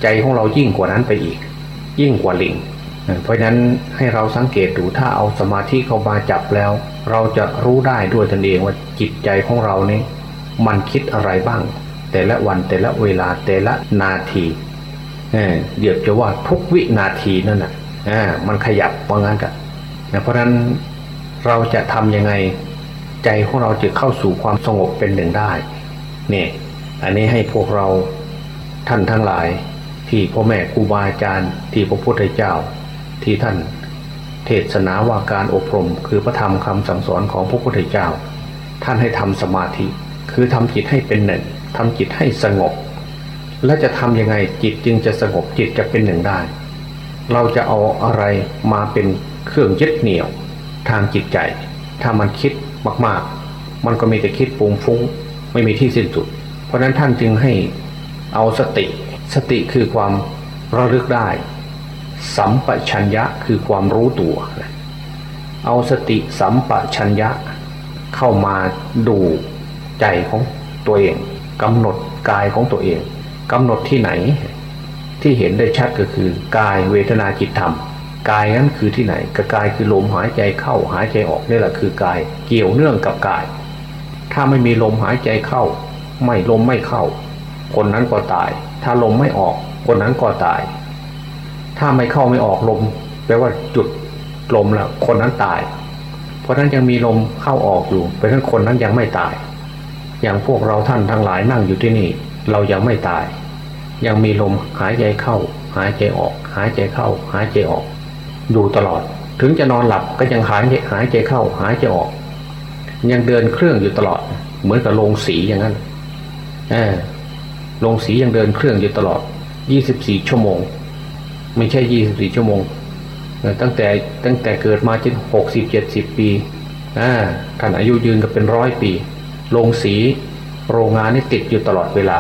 Speaker 2: ใจของเรายิ่งกว่านั้นไปอีก ยิ่งกว่าลิง เพราะฉะนั้นให้เราสังเกตดูถ้าเอาสมาธิเข้ามาจับแล้ว เราจะรู้ได้ด้วยตนเองว่าจิตใจของเรานี้มันคิดอะไรบ้าง แต่ละวันแต่ละเวลาแต่ละนาทีเดี๋ยวจะว่าทุกวินาทีนั่นน่ะมันขยับว่างั้นกันเพราะฉะนั้นเราจะทำยังไงใจของเราจะเข้าสู่ความสงบเป็นหนึ่งได้เนี่ยอันนี้ให้พวกเราท่านทั้งหลาย ที่พ่อแม่ครูบาอาจารย์ที่พระพุทธเจ้า ที่ท่านเทศนาว่าการอบรม คือพระธรรมคำสั่งสอนของพระพุทธเจ้า ท่านให้ทำสมาธิ คือทำจิตให้เป็นหนึ่งทำจิตให้สงบ และจะทำยังไงจิตจึงจะสงบจิตจะเป็นหนึ่งได้ เราจะเอาอะไรมาเป็นเครื่องยึดเหนี่ยว ทางจิตใจ ถ้ามันคิดมากๆ มันก็มีแต่คิดปุงฟุ้งไม่มีที่สิ้นสุด เพราะนั้นท่านจึงให้เอาสติ สติคือความระลึกได้ สัมปชัญญะคือความรู้ตัว เอาสติสัมปชัญญะเข้ามาดูใจของตัวเองกำหนดกายของตัวเองกำหนดที่ไหน ที่เห็นได้ชัดก็คือกายเวทนาจิตธรรมกายนั้นคือที่ไหนก็กายคือลมหายใจเข้าหายใจออกนี่แหละคือกายเกี่ยวเนื่องกับกาย ถ้าไม่มีลมหายใจเข้า ไม่ลมไม่เข้า คนนั้นก็ตาย ถ้าลมไม่ออก คนนั้นก็ตาย ถ้าไม่เข้าไม่ออกลมแปลว่าจุดลมแล้วคนนั้นตาย เพราะนั้นยังมีลมเข้าออกอยู่เพราะนั้นคนนั้นยังไม่ตาย อย่างพวกเราท่านทั้งหลายนั่งอยู่ที่นี่ เรายังไม่ตาย ยังมีลมหายใจเข้า หายใจออก หายใจเข้า หายใจออก อยู่ตลอด ถึงจะนอนหลับก็ยังหายใจหายใจเข้า หายใจออก ยังเดินเครื่องอยู่ตลอด เหมือนกับโรงสีอย่างนั้นเออโรงสียังเดินเครื่องอยู่ตลอด 24 ชั่วโมง ไม่ใช่24ชั่วโมงตั้งแต่ตั้งแต่เกิดมาจนหกสิบเจ็ดสิบปีท่านอายุยืนก็เป็นร้อยปีโรงสีโรงงานนี่ติดอยู่ตลอดเวลา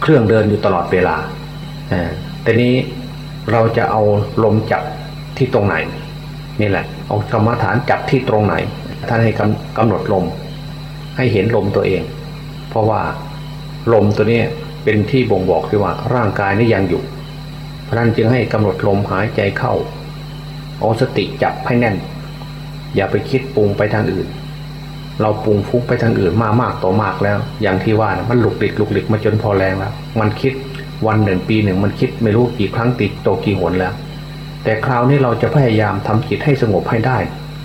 Speaker 2: เครื่องเดินอยู่ตลอดเวลาแต่นี้เราจะเอาลมจับที่ตรงไหนนี่แหละ เอากรรมฐานจับที่ตรงไหน ท่านให้กำกำหนดลม ให้เห็นลมตัวเอง เพราะว่าลมตัวนี้เป็นที่บ่งบอกที่ว่าร่างกายนี้ยังอยู่ ราะนั้นจึงให้กำหนดลมหายใจเข้าเอาสติจับให้แน่น อย่าไปคิดปรุงไปทางอื่น เราปรุงฟุ้งไปทางอื่นมามากต่อมากแล้ว อย่างที่ว่านะมันหลุกหลิกหลุกหลิกมาจนพอแรงแล้ว มันคิดวันหนึ่งปีหนึ่งมันคิดไม่รู้กี่ครั้งติดโตกี่หนแล้ว แต่คราวนี้เราจะพยายามทำจิตให้สงบให้ได้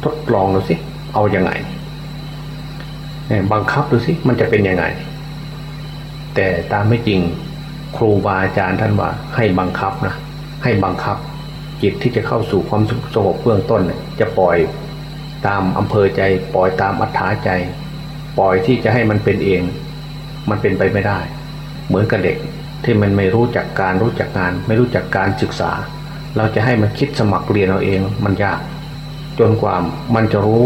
Speaker 2: ทดลองดูสิเอาอยัางไงบังคับดูสิมันจะเป็นยังไง แต่ตามไม่จริง ครูบาอาจารย์ท่านว่าให้บังคับนะให้บังคับ จิตที่จะเข้าสู่ความสงบเบื้องต้นจะปล่อยตามอำเภอใจ ปล่อยตามอัธยาใจ ปล่อยที่จะให้มันเป็นเอง มันเป็นไปไม่ได้ เหมือนกับเด็กที่มันไม่รู้จักการรู้จักงาน ไม่รู้จักการศึกษา เราจะให้มันคิดสมัครเรียนเอาเองมันยาก จนกว่ามันจะรู้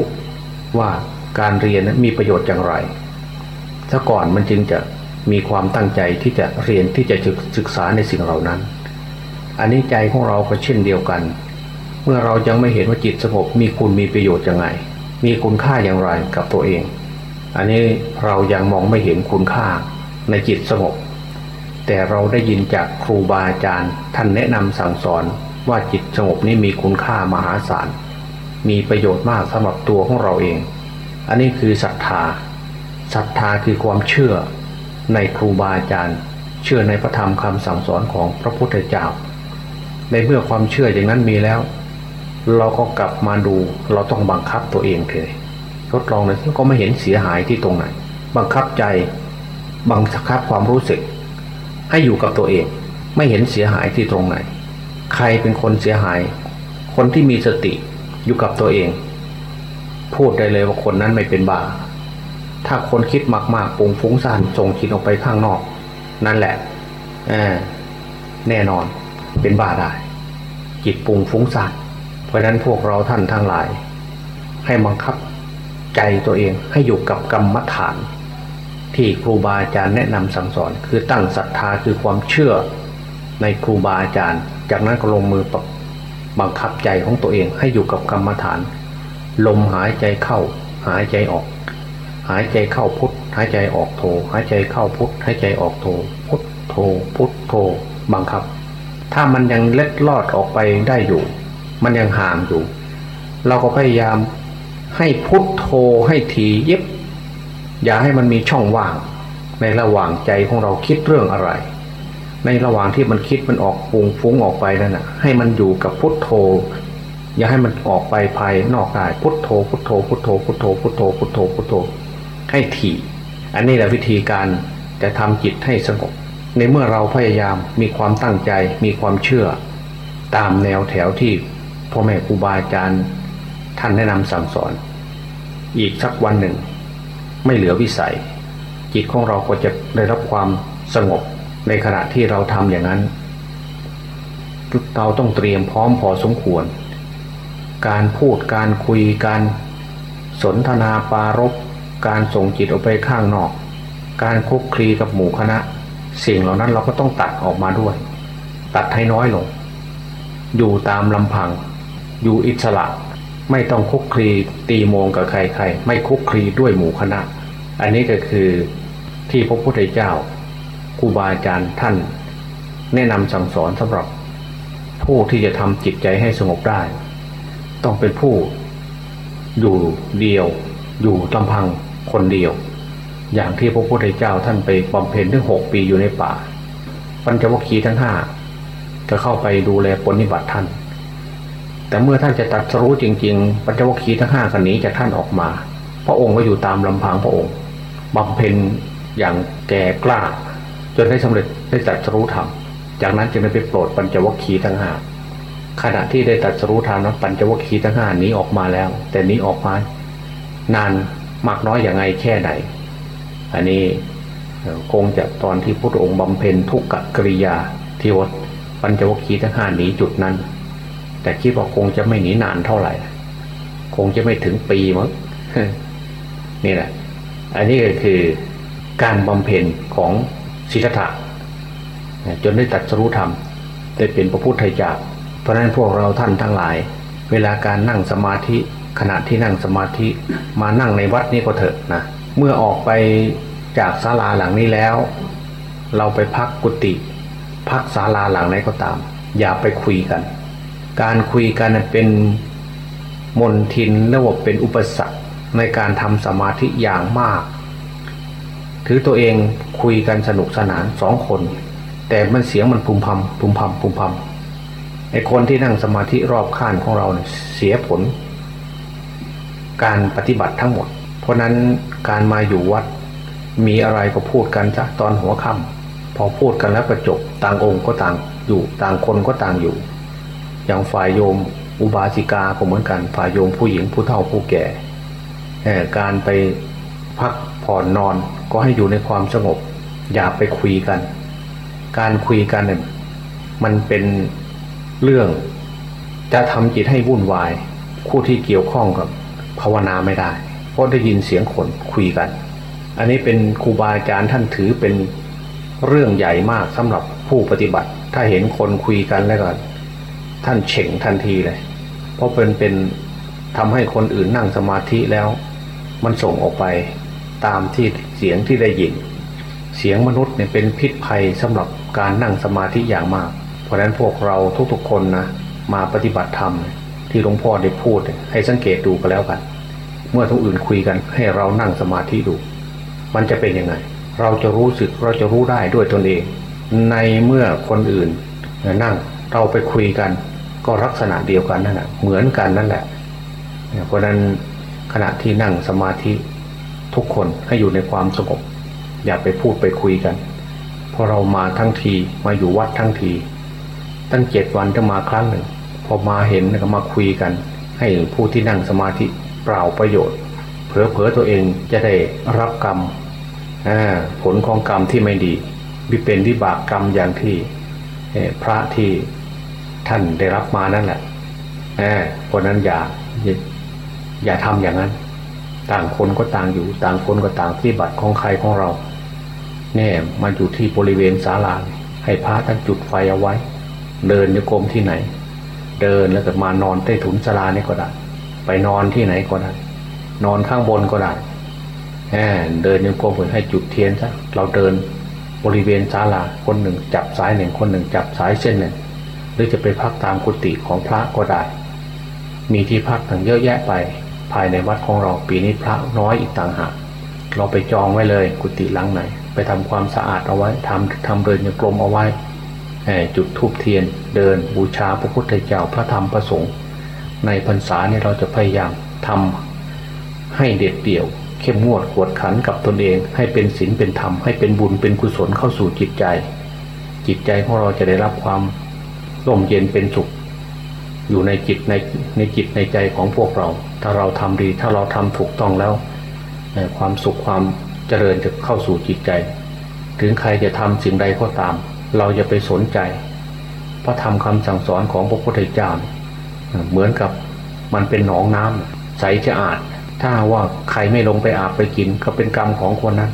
Speaker 2: ว่าการเรียนมีประโยชน์อย่างไรถ้าก่อนมันจึงจะ มีความตั้งใจที่จะเรียนที่จะศึกษาในสิ่งเหล่านั้น อันนี้ใจของเราก็เช่นเดียวกัน เมื่อเรายังไม่เห็นว่าจิตสงบมีคุณมีประโยชน์ยังไง มีคุณค่าอย่างไรกับตัวเอง อันนี้เรายังมองไม่เห็นคุณค่าในจิตสงบแต่เราได้ยินจากครูบาอาจารย์ท่านแนะนำสั่งสอนว่าจิตสงบนี้มีคุณค่ามหาศาล มีประโยชน์มากสำหรับตัวของเราเอง อันนี้คือศรัทธาศรัทธาคือความเชื่อ ในครูบาอาจารย์ เชื่อในพระธรรมคำสั่งสอนของพระพุทธเจ้า ในเมื่อความเชื่ออย่างนั้นมีแล้ว เราก็กลับมาดูเราต้องบังคับตัวเองเลยทดลองเลยก็ไม่เห็นเสียหายที่ตรงไหน บังคับใจบังคับความรู้สึก ให้อยู่กับตัวเอง ไม่เห็นเสียหายที่ตรงไหน ใครเป็นคนเสียหาย คนที่มีสติอยู่กับตัวเอง พูดได้เลยว่าคนนั้นไม่เป็นบา ถ้าคนคิดมากๆปุงฟุ้งซ่านส่งจิตออกไปข้างนอก นั่นแหละแน่นอนเป็นบาได้ จิตปุงฟุ้งซ่านเพราะนั้นพวกเราท่านทั้งหลาย ให้บังคับใจตัวเองให้อยู่กับกรรมฐาน ที่ครูบาอาจารย์แนะนำสั่งสอน คือตั้งศรัทธาคือความเชื่อในครูบาอาจารย์ จากนั้นก็ลงมือบังคับใจของตัวเองให้อยู่กับกรรมฐาน ลมหายใจเข้าหายใจออก หายใจเข้าพุทหายใจออกโทหายใจเข้าพุทหายใจออกโทพุทโทพุทโทบังคับ ถ้ามันยังเล็ดลอดออกไปได้อยู่ มันยังห่างอยู่ เราก็พยายามให้พุทโธให้ทีเย็บ อย่าให้มันมีช่องว่าง ในระหว่างใจของเราคิดเรื่องอะไร ในระหว่างที่มันคิดมันออกฟุ้งฟุ้งออกไปนั่นน่ะให้มันอยู่กับพุทโธอย่าให้มันออกไปภายนอกกายพุทโธพุทโธพุทโธพุทโธพุทโธพุทโธพุทโธ ให้ถี่ อันนี้แหละวิธีการจะทำจิตให้สงบ ในเมื่อเราพยายามมีความตั้งใจมีความเชื่อ ตามแนวแถวที่พ่อแม่ครูบาอาจารย์ท่านแนะนำสั่งสอน อีกสักวันหนึ่ง ไม่เหลือวิสัย จิตของเราก็จะได้รับความสงบในขณะที่เราทำอย่างนั้นเราต้องเตรียมพร้อมพอสมควร การพูดการคุยการสนทนาปารบ การส่งจิตออกไปข้างนอก การคุกคลีกับหมู่คณะ สิ่งเหล่านั้นเราก็ต้องตัดออกมาด้วย ตัดให้น้อยลง อยู่ตามลำพัง อยู่อิสระ ไม่ต้องคุกคลีตีโมงกับใครๆ ไม่คุกคลีด้วยหมู่คณะ อันนี้ก็คือที่พระพุทธเจ้าครูบาอาจารย์ท่าน แนะนำสั่งสอนสำหรับ ผู้ที่จะทำจิตใจให้สงบได้ ต้องเป็นผู้อยู่เดียว อยู่ลำพัง คนเดียว อย่างที่พระพุทธเจ้าท่านไปบำเพ็ญถึงหกปีอยู่ในป่า ปัญจวัคคีย์ทั้งห้าก็เข้าไปดูแลปฏิบัติท่าน แต่เมื่อท่านจะตัดสู้จริง ๆ ปัญจวัคคีย์ทั้งห้าคนนี้จากท่านออกมา พระองค์ก็อยู่ตามลำพังพระองค์บำเพ็ญอย่างแก่กล้า จนได้สำเร็จได้ตัดสู้ธรรมจากนั้นจึงได้ไปโปรดปัญจวัคคีย์ทั้งห้าขณะที่ได้ตัดสู้ธรรมนั้นปัญจวัคคีย์ทั้งห้านี้ออกมาแล้ว แต่นี้ออกมานาน มากน้อยอย่างไงแค่ไหน อันนี้คงจะตอนที่พระองค์บำเพ็ญทุกขกริยาที่วัดปัญจวัคคีย์ทั้งห้าหนีจุดนั้น แต่คิดว่าคงจะไม่หนีนานเท่าไหร่ คงจะไม่ถึงปีมั้งนี่แหละ อันนี้ก็คือการบำเพ็ญของศิทธะจนได้ตัดสรู้ธรรมได้เป็นพระพุทธเจ้าเพราะนั้นพวกเราท่านทั้งหลาย เวลาการนั่งสมาธิ ขณะที่นั่งสมาธิมานั่งในวัดนี้ก็เถอะนะเมื่อออกไปจากศาลาหลังนี้แล้ว เราไปพักกุฏิพักศาลาหลังไหนก็ตาม อย่าไปคุยกัน การคุยกันเป็นมนทินและว่าเป็นอุปสรรคในการทำสมาธิอย่างมาก ถือตัวเองคุยกันสนุกสนานสองคน แต่มันเสียงมันพุมพำพุมพำพุมพำไอคนที่นั่งสมาธิรอบข้างของเราเนี่ยเสียผล การปฏิบัติทั้งหมด เพราะนั้นการมาอยู่วัด มีอะไรก็พูดกันจ้ะตอนหัวค่ำพอพูดกันแล้วก็จบต่างองค์ก็ต่างอยู่ต่างคนก็ต่างอยู่ อย่างฝ่ายโยมอุบาสิกาก็เหมือนกันฝ่ายโยมผู้หญิงผู้เฒ่าผู้แก่การไปพักผ่อนนอนก็ให้อยู่ในความสงบ อย่าไปคุยกัน การคุยกันเนี่ยมันเป็นเรื่องจะทำจิตให้วุ่นวาย คู่ที่เกี่ยวข้องกับ ภาวนาไม่ได้เพราะได้ยินเสียงคนคุยกัน อันนี้เป็นครูบาอาจารย์ท่านถือเป็นเรื่องใหญ่มากสำหรับผู้ปฏิบัติ ถ้าเห็นคนคุยกันแล้วก็ท่านเฉ่งทันทีเลย เพราะเป็นเป็นทำให้คนอื่นนั่งสมาธิแล้ว มันส่งออกไปตามที่เสียงที่ได้ยิน เสียงมนุษย์เนี่ยเป็นพิษภัยสำหรับการนั่งสมาธิอย่างมาก เพราะฉะนั้นพวกเราทุกๆคนนะมาปฏิบัติธรรม ที่หลวงพ่อได้พูด ให้สังเกตดูก็แล้วกัน เมื่อทุกอื่นคุยกันให้เรานั่งสมาธิดู มันจะเป็นยังไง เราจะรู้สึกเราจะรู้ได้ด้วยตนเอง ในเมื่อคนอื่นนั่งเราไปคุยกัน ก็ลักษณะเดียวกันนั่นแหละเหมือนกันนั่นแหละเพราะนั้นขณะที่นั่งสมาธิทุกคนให้อยู่ในความสงบอย่าไปพูดไปคุยกันพอเรามาทั้งทีมาอยู่วัดทั้งที ตั้งเจ็ดวันจะมาครั้งหนึ่ง พอมาเห็นก็มาคุยกัน ให้ผู้ที่นั่งสมาธิเปล่าประโยชน์ เผลอๆตัวเองจะได้รับกรรมผลของกรรมที่ไม่ดีวิเป็นวิบากกรรมอย่างที่พระที่ท่านได้รับมานั่นแหละเพราะนั้นอย่าอย่าทำอย่างนั้น ต่างคนก็ต่างอยู่ต่างคนก็ต่างที่บัตรของใครของเราแน่มาอยู่ที่บริเวณศาลาให้พระท่านจุดไฟเอาไว้ เดินโยกมที่ไหน เดินแล้วก็มานอนใต้ถุนศาลานี่ก็ได้ไปนอนที่ไหนก็ได้นอนข้างบนก็ได้เดินโยกรมให้จุดเทียนซะเราเดินบริเวณศาลาคนหนึ่งจับสายหนึ่งคนหนึ่งจับสายเส้นหนึ่งหรือจะไปพักตามกุฏิของพระก็ได้ มีที่พักทั้งเยอะแยะไป ภายในวัดของเราปีนี้พระน้อยอีกต่างหากเราไปจองไว้เลยกุฏิหลังไหน ไปทำความสะอาดเอาไว้ทำทำเดินยกลมเอาไว้ จุดทูบเทียนเดินบูชาพระพุทธเจ้าพระธรรมพระสงฆ์ในพรรษาเนี่ยเราจะพยายามทำให้เด็ดเดี่ยว เข้มงวดขวดขันกับตนเอง ให้เป็นศีลเป็นธรรมให้เป็นบุญเป็นกุศลเข้าสู่จิตใจ จิตใจของเราจะได้รับความร่มเย็นเป็นสุข อยู่ในจิตในในจิตในใจของพวกเรา ถ้าเราทำดีถ้าเราทำถูกต้องแล้วความสุขความเจริญจะเข้าสู่จิตใจ ถึงใครจะทำสิ่งใดก็ตาม เราจะไปสนใจ พระธรรมคำสั่งสอนของพระพุทธเจ้าเหมือนกับมันเป็นหนองน้ำใสจะอาด ถ้าว่าใครไม่ลงไปอาบไปกินก็เป็นกรรมของคนนั้น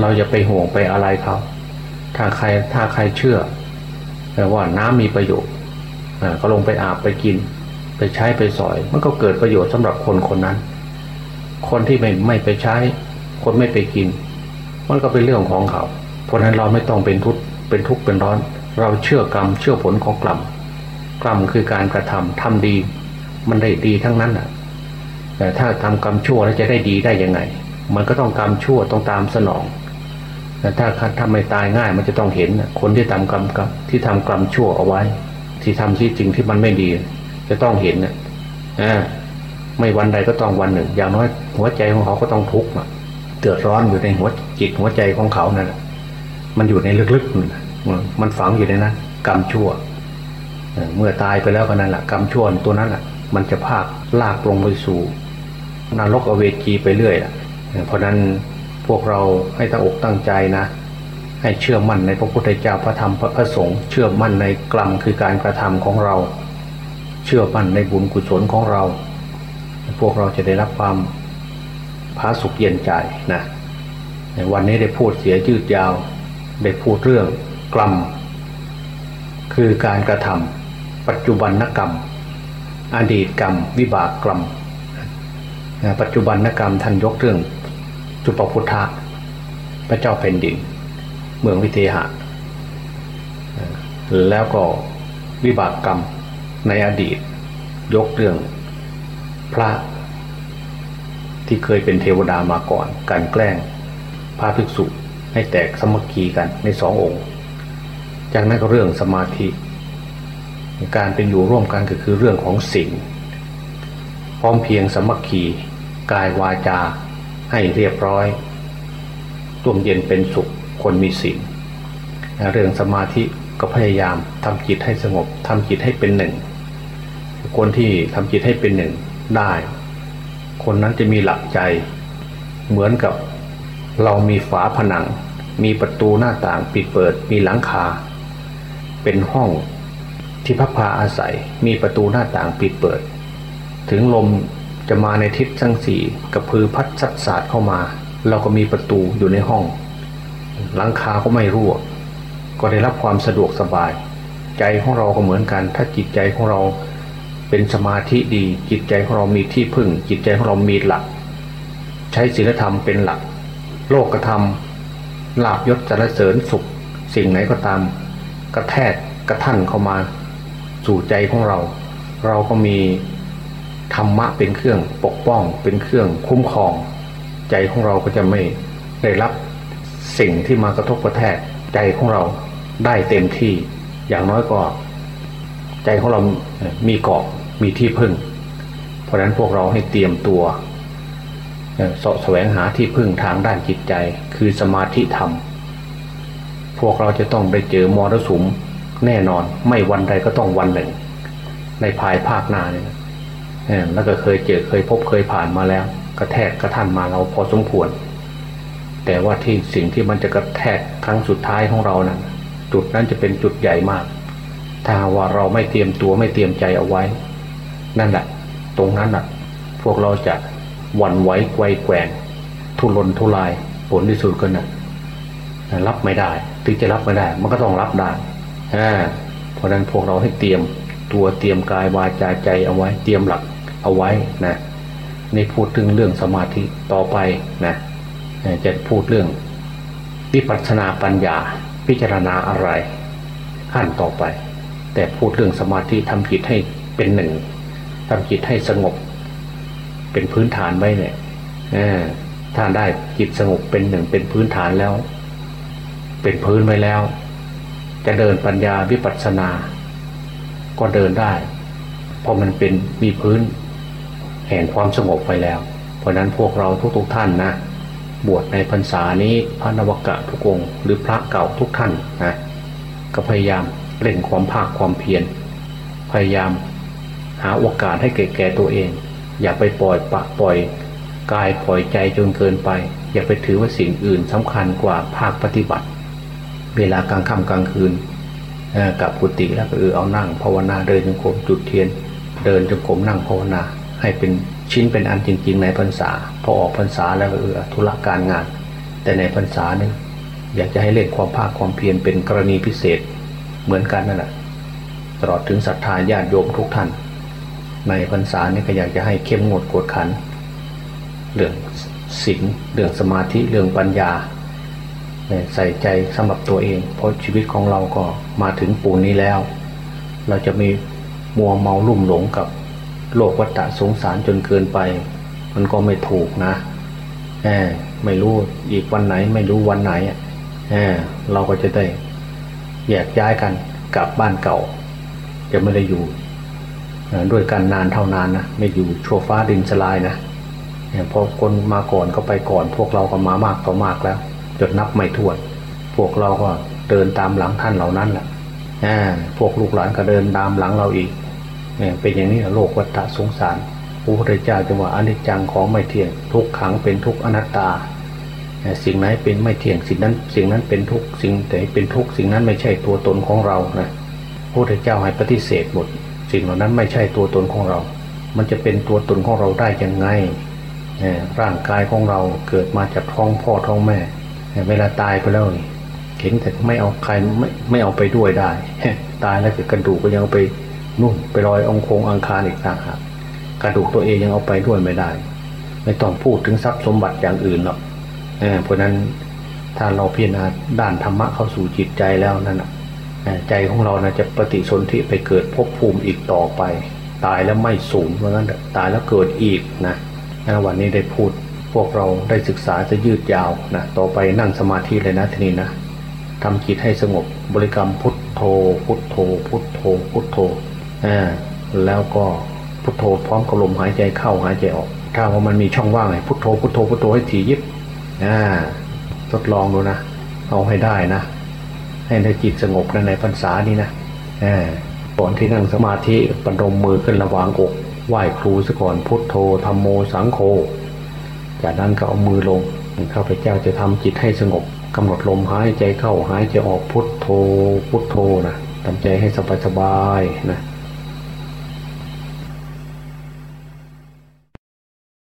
Speaker 2: เราจะไปห่วงไปอะไรเขาถ้าใครถ้าใครเชื่อว่าน้ำมีประโยชน์ก็ลงไปอาบไปกิน ไปใช้ไปสอย มันก็เกิดประโยชน์สำหรับคนคนนั้น คนที่ไม่ไม่ไปใช้ คนไม่ไปกิน มันก็เป็นเรื่องของเขา เพราะนั้นเราไม่ต้องเป็นทุกข์ เป็นทุกข์เป็นร้อน เราเชื่อกรรมเชื่อผลของกรรมกรรมคือการกระทำทำดี มันได้ดีทั้งนั้นอะแต่ถ้าทำกรรมชั่วแล้วจะได้ดีได้ยังไง มันก็ต้องกรรมชั่วต้องตามสนองแต่ถ้าทำไม่ตายง่ายมันจะต้องเห็นคนที่ทำกรรมที่ทำกรรมชั่วเอาไว้ ที่ทำที่จริงที่มันไม่ดี จะต้องเห็นนะอ่าไม่วันใดก็ต้องวันหนึ่ง อย่างน้อยหัวใจของเขาก็ต้องทุกข์เดือดร้อนอยู่ในหัวจิตหัวใจของเขานั่น มันอยู่ในลึกๆ มันฝังอยู่ในนั้นกรรมชั่ว เมื่อตายไปแล้วก็นั่นแหละกรรมชั่วตัวนั้นแหละมันจะพากลากลงไปสู่นรกอเวจีไปเรื่อยเพราะนั้นพวกเราให้ตั้งอกตั้งใจนะ ให้เชื่อมั่นในพระพุทธเจ้าพระธรรมพระสงฆ์เชื่อมั่นในกรรมคือการกระทำของเรา เชื่อมั่นในบุญกุศลของเรา พวกเราจะได้รับความพาสุขเย็นใจนะวันนี้ได้พูดเสียยืดยาว ได้พูดเรื่องกรรม คือการกระทำปัจจุบันนกรรม อดีตกรรม วิบากกรรม ปัจจุบันนกรรมท่านยกเรื่องจุปพุทธะพระเจ้าแผ่นดิน เมืองวิเทหะ แล้วก็วิบากกรรมในอดีต ยกเรื่องพระที่เคยเป็นเทวดามาก่อน การแกล้งพระภิกษุ ให้แตกสมัคคีกันในสององค์ จากนั้นก็เรื่องสมาธิ การเป็นอยู่ร่วมกันก็คือเรื่องของสิ่งพร้อมเพียงสมัคคีกายวาจาให้เรียบร้อยร่วมเย็นเป็นสุขคนมีศีลเรื่องสมาธิก็พยายามทำจิตให้สงบทำจิตให้เป็นหนึ่ง คนที่ทำจิตให้เป็นหนึ่งได้ คนนั้นจะมีหลักใจเหมือนกับเรามีฝาผนัง มีประตูหน้าต่างปิดเปิดมีหลังคา เป็นห้องที่พักพาอาศัยมีประตูหน้าต่างปิดเปิด ถึงลมจะมาในทิศทั้งสี่กระพือพัดสัดสาดเข้ามา เราก็มีประตูอยู่ในห้อง หลังคาก็ไม่รั่ว ก็ได้รับความสะดวกสบาย ใจของเราก็เหมือนกัน ถ้าจิตใจของเราเป็นสมาธิดี จิตใจของเรามีที่พึ่ง จิตใจของเรามีหลัก ใช้ศีลธรรมเป็นหลัก โลกกระทำ ลาบยศจรเสริญสุข สิ่งไหนก็ตามกระแทกกระทั่นเข้ามาสู่ใจของเรา เราก็มีธรรมะเป็นเครื่องปกป้องเป็นเครื่องคุ้มครอง ใจของเราก็จะไม่ได้รับสิ่งที่มากระทบกระแทกใจของเราได้เต็มที่ อย่างน้อยก็ ใจของเรามีเกาะมีที่พึ่ง เพราะฉะนั้นพวกเราให้เตรียมตัว สาะแสวงหาที่พึ่งทางด้านจิตใจ คือสมาธิธรรม พวกเราจะต้องได้เจอมรสุมแน่นอนไม่วันใดก็ต้องวันหนึ่ง ในภายภาคหน้าเนี่ยแล้วก็เคยเจอเคยพบเคยผ่านมาแล้ว กระแทกกระทันมาเราพอสมควร แต่ว่าที่สิ่งที่มันจะกระแทกครั้งสุดท้ายของเรานั้นจุดนั้นจะเป็นจุดใหญ่มาก ถ้าว่าเราไม่เตรียมตัวไม่เตรียมใจเอาไว้ นั่นแหละ ตรงนั้นน่ะ พวกเราจะ วันไหวไกวแกว่งทุรนทุรายผลที่สุดก็น่ะรับไม่ได้ ถึงจะรับไม่ได้ มันก็ต้องรับได้เพราะนั้นพวกเราให้เตรียมตัวเตรียมกายวาจาใจเอาไว้เตรียมหลักเอาไว้นะในพูดถึงเรื่องสมาธิต่อไปนะจะพูดเรื่องวิปัสสนาปัญญาพิจารณาอะไรขั้นต่อไป แต่พูดเรื่องสมาธิทำจิตให้เป็นหนึ่งทำจิตให้สงบ เป็นพื้นฐานไว้เนี่ยถ้าได้จิตสงบเป็นหนึ่งเป็นพื้นฐานแล้ว เป็นพื้นไว้แล้ว จะเดินปัญญาวิปัสสนา ก็เดินได้ เพราะมันเป็นมีพื้น แห่งความสงบไปแล้ว เพราะนั้นพวกเราทุกๆท่านนะบวชในพรรษานี้พระนวกะทุกองค์หรือพระเก่าทุกท่านนะก็พยายามเล่นความภาคความเพียรพยายามหาโอกาสให้แก่แก่ตัวเอง อย่าไปปล่อยปะปล่อยกายปล่อยใจจนเกินไป อย่าไปถือว่าสิ่งอื่นสำคัญกว่าภาคปฏิบัติ เวลากลางค่ำกลางคืนกับกุฏิแล้วก็เออเอานั่งภาวนาเดินจงกรมจุดเทียน เดินจงกรมนั่งภาวนา ให้เป็นชิ้นเป็นอันจริง ๆ ในพรรษา พอออกพรรษาแล้วก็เออธุระการงาน แต่ในพรรษานี่อยากจะให้เล่นความภาคความเพียรเป็นกรณีพิเศษเหมือนกันนั่นแหละตลอดถึงศรัทธาญาติโยมทุกท่าน ในพรรษาเนี่ก็อยากจะให้เข้มงวดกดขัน เรื่องศีลเรื่องสมาธิเรื่องปัญญาใส่ใจสำหรับตัวเอง เพราะชีวิตของเราก็มาถึงปูนนี้แล้ว เราจะมีมัวเมาลุ่มหลงกับโลกวัฏสงสารจนเกินไป มันก็ไม่ถูกนะแหมไม่รู้อีกวันไหนไม่รู้วันไหนแหมเราก็จะได้แยกย้ายกันกลับบ้านเก่า จะไม่ได้อยู่ ด้วยกันนานเท่านานนะไม่อยู่ชั่วฟ้าดินสลายนะพอคนมาก่อนก็ไปก่อน พวกเราก็มามากต่อมากแล้ว จดนับไม่ถ้วน พวกเราก็เดินตามหลังท่านเหล่านั้นแหละพวกลูกหลานก็เดินตามหลังเราอีกเป็นอย่างนี้โลกวัฏสงสารพระพุทธเจ้าจะว่าอนิจจังของไม่เที่ยงทุกขังเป็นทุกอนัตตา สิ่งไหนเป็นไม่เที่ยงสิ่งนั้น สิ่งนั้นเป็นทุกสิ่งไหนเป็นทุกสิ่งนั้นไม่ใช่ตัวตนของเรานะพระพุทธเจ้าให้ปฏิเสธหมด สิ่งเหล่านั้นไม่ใช่ตัวตนของเรา มันจะเป็นตัวตนของเราได้ยังไงร่างกายของเราเกิดมาจากท้องพ่อท้องแม่ เวลาตายไปแล้วเห็นแต่ไม่เอาใครไม่ไม่เอาไปด้วยได้ ตายแล้วกระดูกก็ยังเอาไปนู่นไปลอยองคงอังคารอีกต่างหากกระดูกตัวเองยังเอาไปด้วยไม่ได้ ไม่ต้องพูดถึงทรัพย์สมบัติอย่างอื่นหรอกเพราะนั้นถ้าเราพิจารณาด้านธรรมะเข้าสู่จิตใจแล้วนั่นแหะ ใจของเรานะจะปฏิสนธิไปเกิดภพภูมิอีกต่อไป ตายแล้วไม่สูญเพราะนั้นตายแล้วเกิดอีกนะวันนี้ได้พูดพวกเราได้ศึกษาจะยืดยาวนะต่อไปนั่งสมาธิเลยนะทีนี้นะทำจิตให้สงบบริกรรมพุทโธ พุทโธ พุทโธ พุทโธอ่าแล้วก็พุทโธพร้อมกับลมหายใจเข้าหายใจออก ถ้าว่ามันมีช่องว่างไงพุทโธพุทโธพุทโธให้ถี่ยิบอ่าทดลองดูนะเอาให้ได้นะ ให้ในจิตสงบในพรรษานี้นะอ่าก่อนที่นั่งสมาธิปนมมือขึ้นระวางอกไหว้ครูซะก่อนพุทโธธรรมโมสังโฆจากนั้นก็เอามือลงข้าพเจ้าจะทำจิตให้สงบกำหนดลมหายใจเข้าหายใจออกพุทโธพุทโธนะทำใจให้สบายๆนะ